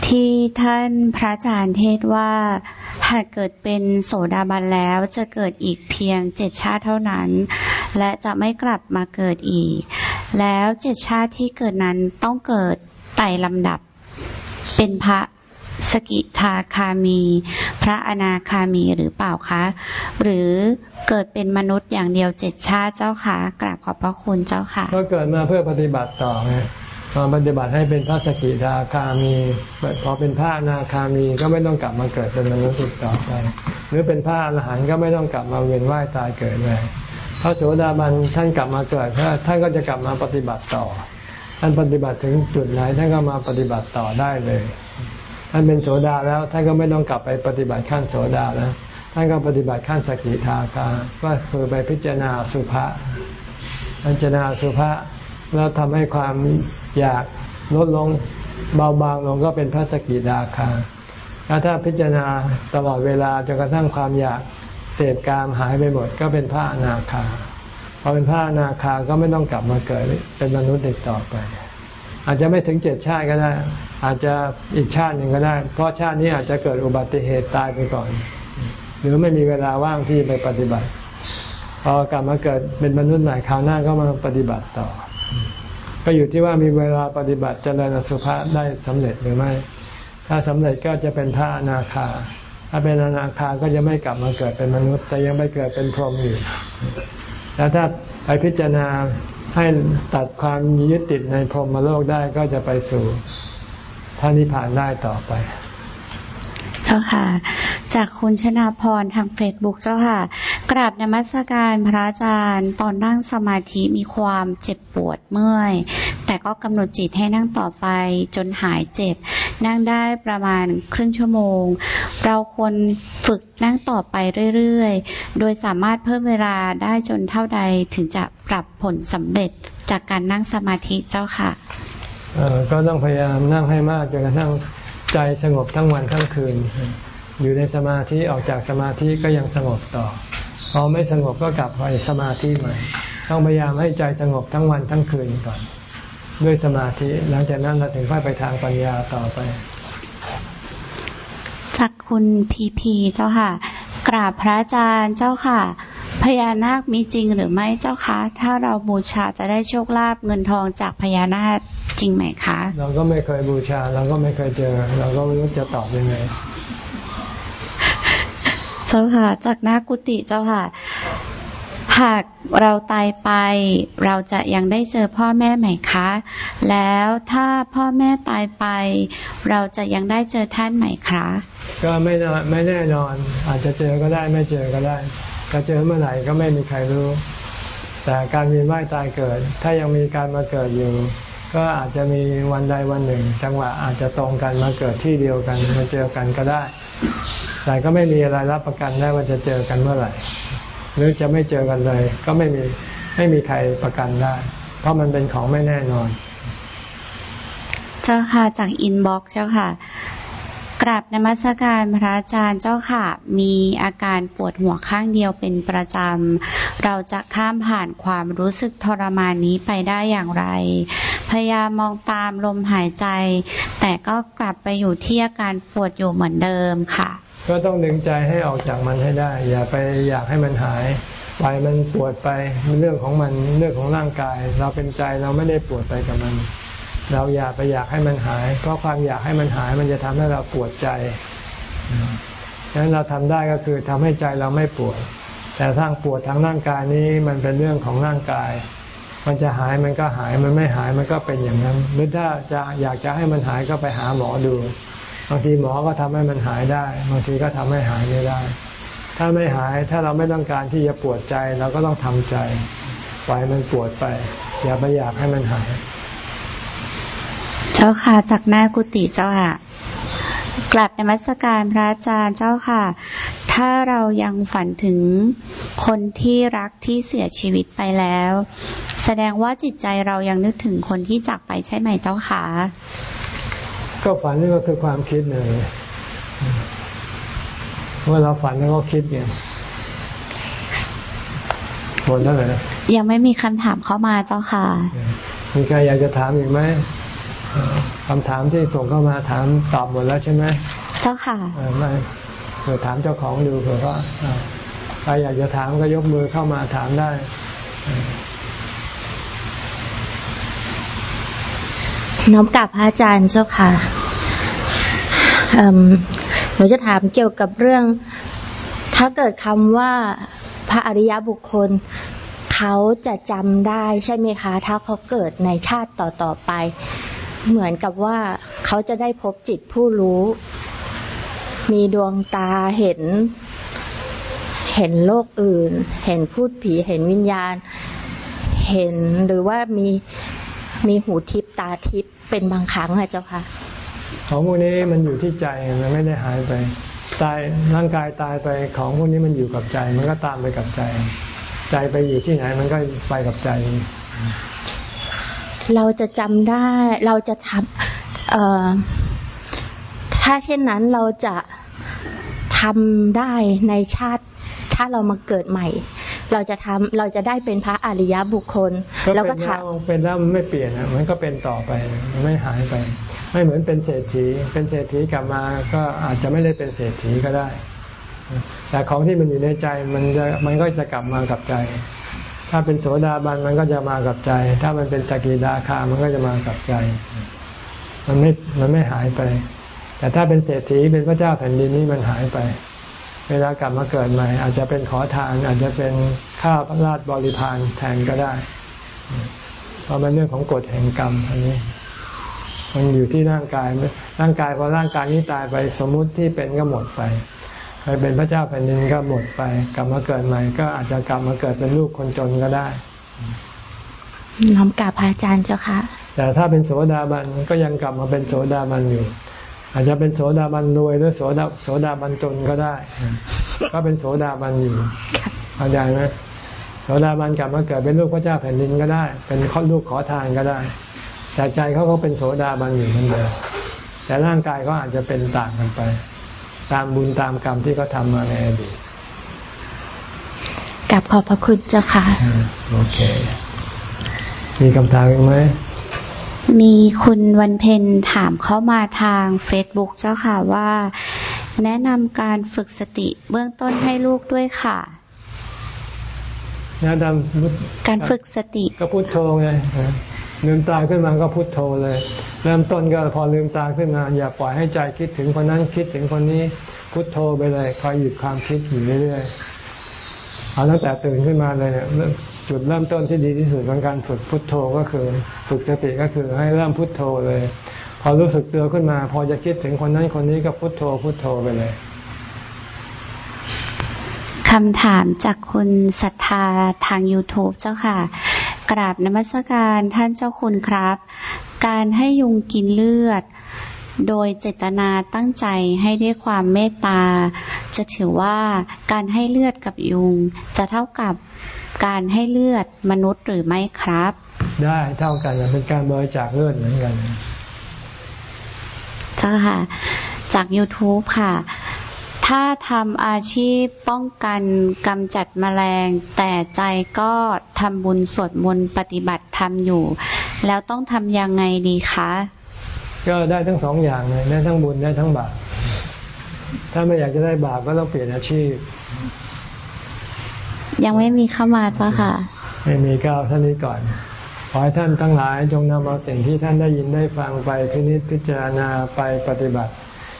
ที่ท่านพระอาจารย์เทศว่าหากเกิดเป็นโสดาบันแล้วจะเกิดอีกเพียงเจ็ดชาติเท่านั้น และจะไม่กลับมาเกิดอีก แล้วเจ็ดชาติที่เกิดนั้นต้องเกิดไต่ลำดับ เป็นพระสกิทาคามี พระอนาคามีหรือเปล่าคะ หรือเกิดเป็นมนุษย์อย่างเดียวเจ็ดชาติเจ้าคะกราบขอบพระคุณเจ้าค่ะ ก็เกิดมาเพื่อปฏิบัติต่อไง ปฏิบัติให้เป็นพระสกิทาคามีพอเป็นพระนาคามีก็ไม่ต้องกลับมาเกิดเป็นมนุษย์อีกต่อไป หรือเป็นพระอรหันต์ก็ไม่ต้องกลับมาเวียนว่ายตายเกิดเลยพระโสดาบันท่านกลับมาเกิดท่านก็จะกลับมาปฏิบัติต่อ ท่านปฏิบัติถึงจุดไหนท่านก็มาปฏิบัติต่อได้เลย ท่านเป็นโสดาแล้วท่านก็ไม่ต้องกลับไปปฏิบัติขั้นโสดาแล้วท่านก็ปฏิบัติขั้นสกิทาคาก็คือไปพิจารณาสุภาพิจารณาสุภา แล้วทำให้ความอยากลดลงเบาบางลงก็เป็นพระสกิทาคาแล้วถ้าพิจารณาตลอดเวลาจนกระทั่งความอยากเสพกามหายไปหมด ก็เป็นพระอนาคาพอเป็นพระอนาคาก็ไม่ต้องกลับมาเกิดเป็นมนุษย์อีกต่อไป อาจจะไม่ถึงเจ็ดชาติก็ได้ อาจจะอีกชาติหนึ่งก็ได้ เพราะชาตินี้อาจจะเกิดอุบัติเหตุตายไปก่อน หรือไม่มีเวลาว่างที่ไปปฏิบัติพอกลับมาเกิดเป็นมนุษย์ใหม่คราวหน้าก็มาปฏิบัติต่อ ก็อยู่ที่ว่ามีเวลาปฏิบัติเจริญอสุภะได้สำเร็จหรือไม่ ถ้าสำเร็จก็จะเป็นพระอนาคา ถ้าเป็นอนาคาก็จะไม่กลับมาเกิดเป็นมนุษย์ แต่ยังไปเกิดเป็นพรหมอยู่ แล้วถ้าไปพิจารณาให้ตัดความยึดติดในพรหมโลกได้ก็จะไปสู่พระนิพพานได้ต่อไป เจ้าค่ะ จากคุณชนาพรทางเฟซบุ๊กเจ้าค่ะ กราบนมัสการพระอาจารย์ตอนนั่งสมาธิมีความเจ็บปวดเมื่อย แต่ก็กำหนดจิตให้นั่งต่อไปจนหายเจ็บ นั่งได้ประมาณครึ่งชั่วโมง เราควรฝึกนั่งต่อไปเรื่อยๆ โดยสามารถเพิ่มเวลาได้จนเท่าใดถึงจะปรับผลสำเร็จจากการนั่งสมาธิเจ้าค่ะก็ต้องพยายามนั่งให้มากจนกระทั่งใจสงบทั้งวันทั้งคืน อยู่ในสมาธิออกจากสมาธิก็ยังสงบต่อ อไม่สงบก็กลับไปสมาธิใหม่ ต้องพยายามให้ใจสงบทั้งวันทั้งคืนก่อน ด้วยสมาธิ หลังจากนั้นเราถึงค่อยไปทางปัญญาต่อไป จากคุณพีพีเจ้าค่ะ กราบพระอาจารย์เจ้าค่ะ พญานาคมีจริงหรือไม่เจ้าคะ ถ้าเราบูชาจะได้โชคลาภเงินทองจากพญานาคจริงไหมคะ เราก็ไม่เคยบูชา เราก็ไม่เคยเจอ เราก็ไม่รู้จะตอบยังไง เจ้าค่ะ จากนากุติเจ้าค่ะ หากเราตายไป เราจะยังได้เจอพ่อแม่ไหมคะ แล้วถ้าพ่อแม่ตายไป เราจะยังได้เจอท่านไหมคะ ก็ไม่ไม่แน่นอน อาจจะเจอก็ได้ไม่เจอก็ได้จะเจอเมื่อไหร่ก็ไม่มีใครรู้ แต่การมีว่ายตายเกิด ถ้ายังมีการมาเกิดอยู่ ก็อาจจะมีวันใดวันหนึ่ง จังหวะอาจจะตรงกันมาเกิดที่เดียวกันมาเจอกันก็ได้ แต่ก็ไม่มีอะไรรับประกันได้ว่าจะเจอกันเมื่อไหร่ หรือจะไม่เจอกันเลย ก็ไม่มีไม่มีใครประกันได้ เพราะมันเป็นของไม่แน่นอน เจ้าค่ะจากอินบ็อกซ์เจ้าค่ะ กราบนมัสการพระอาจารย์เจ้าค่ะ มีอาการปวดหัวข้างเดียวเป็นประจำ เราจะข้ามผ่านความรู้สึกทรมานนี้ไปได้อย่างไร พยายามมองตามลมหายใจ แต่ก็กลับไปอยู่ที่อาการปวดอยู่เหมือนเดิมค่ะ ก็ต้องดึงใจให้ออกจากมันให้ได้ อย่าไปอยากให้มันหาย ไปมันปวดไปมันเรื่องของมันเรื่องของร่างกาย เราเป็นใจเราไม่ได้ปวดไปกับมัน เราอยากไปอยากให้มันหาย เพราะความอยากให้มันหาย มันจะทำให้เราปวดใจดังนั้นเราทำได้ก็คือทำให้ใจเราไม่ปวด แต่ทางปวดทางร่างกายนี้มันเป็นเรื่องของร่างกาย มันจะหายมันก็หายมันไม่หายมันก็เป็นอย่างนั้น หรือถ้าจะอยากจะให้มันหายก็ไปหาหมอดู บางทีหมอก็ทำให้มันหายได้ บางทีก็ทำให้หายไม่ได้ ถ้าไม่หายถ้าเราไม่ต้องการที่จะปวดใจเราก็ต้องทำใจปล่อยมันปวดไป อย่าไปอยากให้มันหาย เจ้าค่ะจากหน้ากุฏิเจ้าค่ะ กลับในมัสการพระอาจารย์เจ้าค่ะ ถ้าเรายังฝันถึงคนที่รักที่เสียชีวิตไปแล้ว แสดงว่าจิตใจเรายังนึกถึงคนที่จากไปใช่ไหมเจ้าค่ะ ก็ฝันนี่ก็คือความคิดเลยเมื่อเราฝันแล้วก็คิดไงหมดแล้วเลยยังไม่มีคำถามเข้ามาเจ้าค่ะ มีใครอยากจะถามอีกไหม คำถามที่ส่งเข้ามาถามตอบหมดแล้วใช่ไหมเจ้าค่ะไม่เผื่อถามเจ้าของดูเผื่อว่าใครอยากจะถามก็ยกมือเข้ามาถามได้น้อมกับพระอาจารย์เจ้าค่ะหนูจะถามเกี่ยวกับเรื่อง ถ้าเกิดคำว่าพระอริยบุคคลเขาจะจำได้ใช่ไหมคะ ถ้าเขาเกิดในชาติต่อๆไป เหมือนกับว่าเขาจะได้พบจิตผู้รู้ มีดวงตาเห็น เห็นโลกอื่น เห็นพูดผีเห็นวิญญาณ เห็นหรือว่ามีมีหูทิพตาทิพเป็นบางครั้งอะเจ้าค่ะของพวกนี้มันอยู่ที่ใจมันไม่ได้หายไป ตายร่างกายตายไปของพวกนี้มันอยู่กับใจ มันก็ตามไปกับใจ ใจไปอยู่ที่ไหนมันก็ไปกับใจ เราจะจำได้ เราจะทำเอ่อถ้าเช่นนั้นเราจะทำได้ในชาติ ถ้าเรามาเกิดใหม่ เราจะทำเราจะได้เป็นพระอริยบุคคล แล้วก็ถามเป็นแล้วมันไม่เปลี่ยนมันก็เป็นต่อไปมันไม่หายไป ไม่เหมือนเป็นเศรษฐี เป็นเศรษฐีกลับมาก็อาจจะไม่ได้เป็นเศรษฐีก็ได้แต่ของที่มันอยู่ในใจมันจะมันก็จะกลับมากับใจ ถ้าเป็นโสดาบันมันก็จะมากับใจ ถ้ามันเป็นสกิดาคามันก็จะมากับใจ มันไม่มันไม่หายไป แต่ถ้าเป็นเศรษฐีเป็นพระเจ้าแผ่นดินนี้มันหายไป เวลากลับมาเกิดใหม่ อาจจะเป็นขอทาน อาจจะเป็นข้าพราชบริพารแทนก็ได้เพราะมันเรื่องของกฎแห่งกรรมอันนี้มันอยู่ที่ร่างกายร่างกายพอร่างกายนี้ตายไปสมมุติที่เป็นก็หมดไป ไปเป็นพระเจ้าแผ่นดินก็หมดไป กลับมาเกิดใหม่ ก็อาจจะกลับมาเกิดเป็นลูกคนจนก็ได้น้อมกราบพระอาจารย์เจ้าค่ะ แต่ถ้าเป็นโสดาบันก็ยังกลับมาเป็นโสดาบันอยู่ อาจจะเป็นโสดาบันรวยหรือโสดาโสดาบันจนก็ได้ ก็เป็นโสดาบันอยู่เข้าใจไหมโสดาบันกลับมาเกิดเป็นลูกพระเจ้าแผ่นดินก็ได้ เป็นข้อลูกขอทานก็ได้ แต่ใจเขาก็เป็นโสดาบันอยู่เหมือนเดิมแต่ร่างกายก็อาจจะเป็นต่างกันไป ตามบุญตามกรรมที่เขาทามาในอดีตกับขอบพระคุณเจ้าค่ะ โอเค มีคำถามอีกไหม มีคุณวันเพ็ญถามเข้ามาทางเฟซบุ๊กเจ้าค่ะว่า แนะนำการฝึกสติเบื้องต้นให้ลูกด้วยค่ะ แนะนำการฝึกสติ ก็พูดโทไง ลืมตาขึ้นมาก็พุโทโธเลย เริ่มต้นก็พอลืมตาขึ้นมา อย่าปล่อยให้ใจคิดถึงคนนั้นคิดถึงคนนี้พุโทโธไปเลยคอยหยุดความคิดอยู่เรื่อยๆเอาตั้งแต่ตื่นขึ้นมาเลยเนี่ยจุดเริ่มต้นที่ดีที่สุดของการฝึกพุทโธก็คือ ฝึกสติก็คือให้เริ่มพุทโธเลย พอรู้สึกตือขึ้นมา พอจะคิดถึงคนนั้นคนนี้ก็พุทโธพุทโธไปเลยคำถามจากคุณศรัทธาทาง YouTube เจ้าค่ะ กราบนมัสการท่านเจ้าคุณครับ การให้ยุงกินเลือด โดยเจตนาตั้งใจให้ด้วยความเมตตา จะถือว่าการให้เลือดกับยุงจะเท่ากับการให้เลือดมนุษย์หรือไม่ครับ ได้เท่ากันเป็นการบริจาคเลือดเหมือนกัน เจ้าค่ะ จาก YouTube ค่ะ ถ้าทำอาชีพป้องกันกำจัดแมลง แต่ใจก็ทำบุญสวดมนต์ปฏิบัติทำอยู่ แล้วต้องทำยังไงดีคะ ก็ได้ทั้งสองอย่างเลยได้ทั้งบุญได้ทั้งบาปถ้าไม่อยากจะได้บาปก็ต้องเปลี่ยนอาชีพ ยังไม่มีเข้ามาเจ้าค่ะ ไม่มีก้าวท่านนี้ก่อนขอให้ท่านทั้งหลายจงนำเอาสิ่งที่ท่านได้ยินได้ฟังไปพินิจพิจารณาไปปฏิบัติ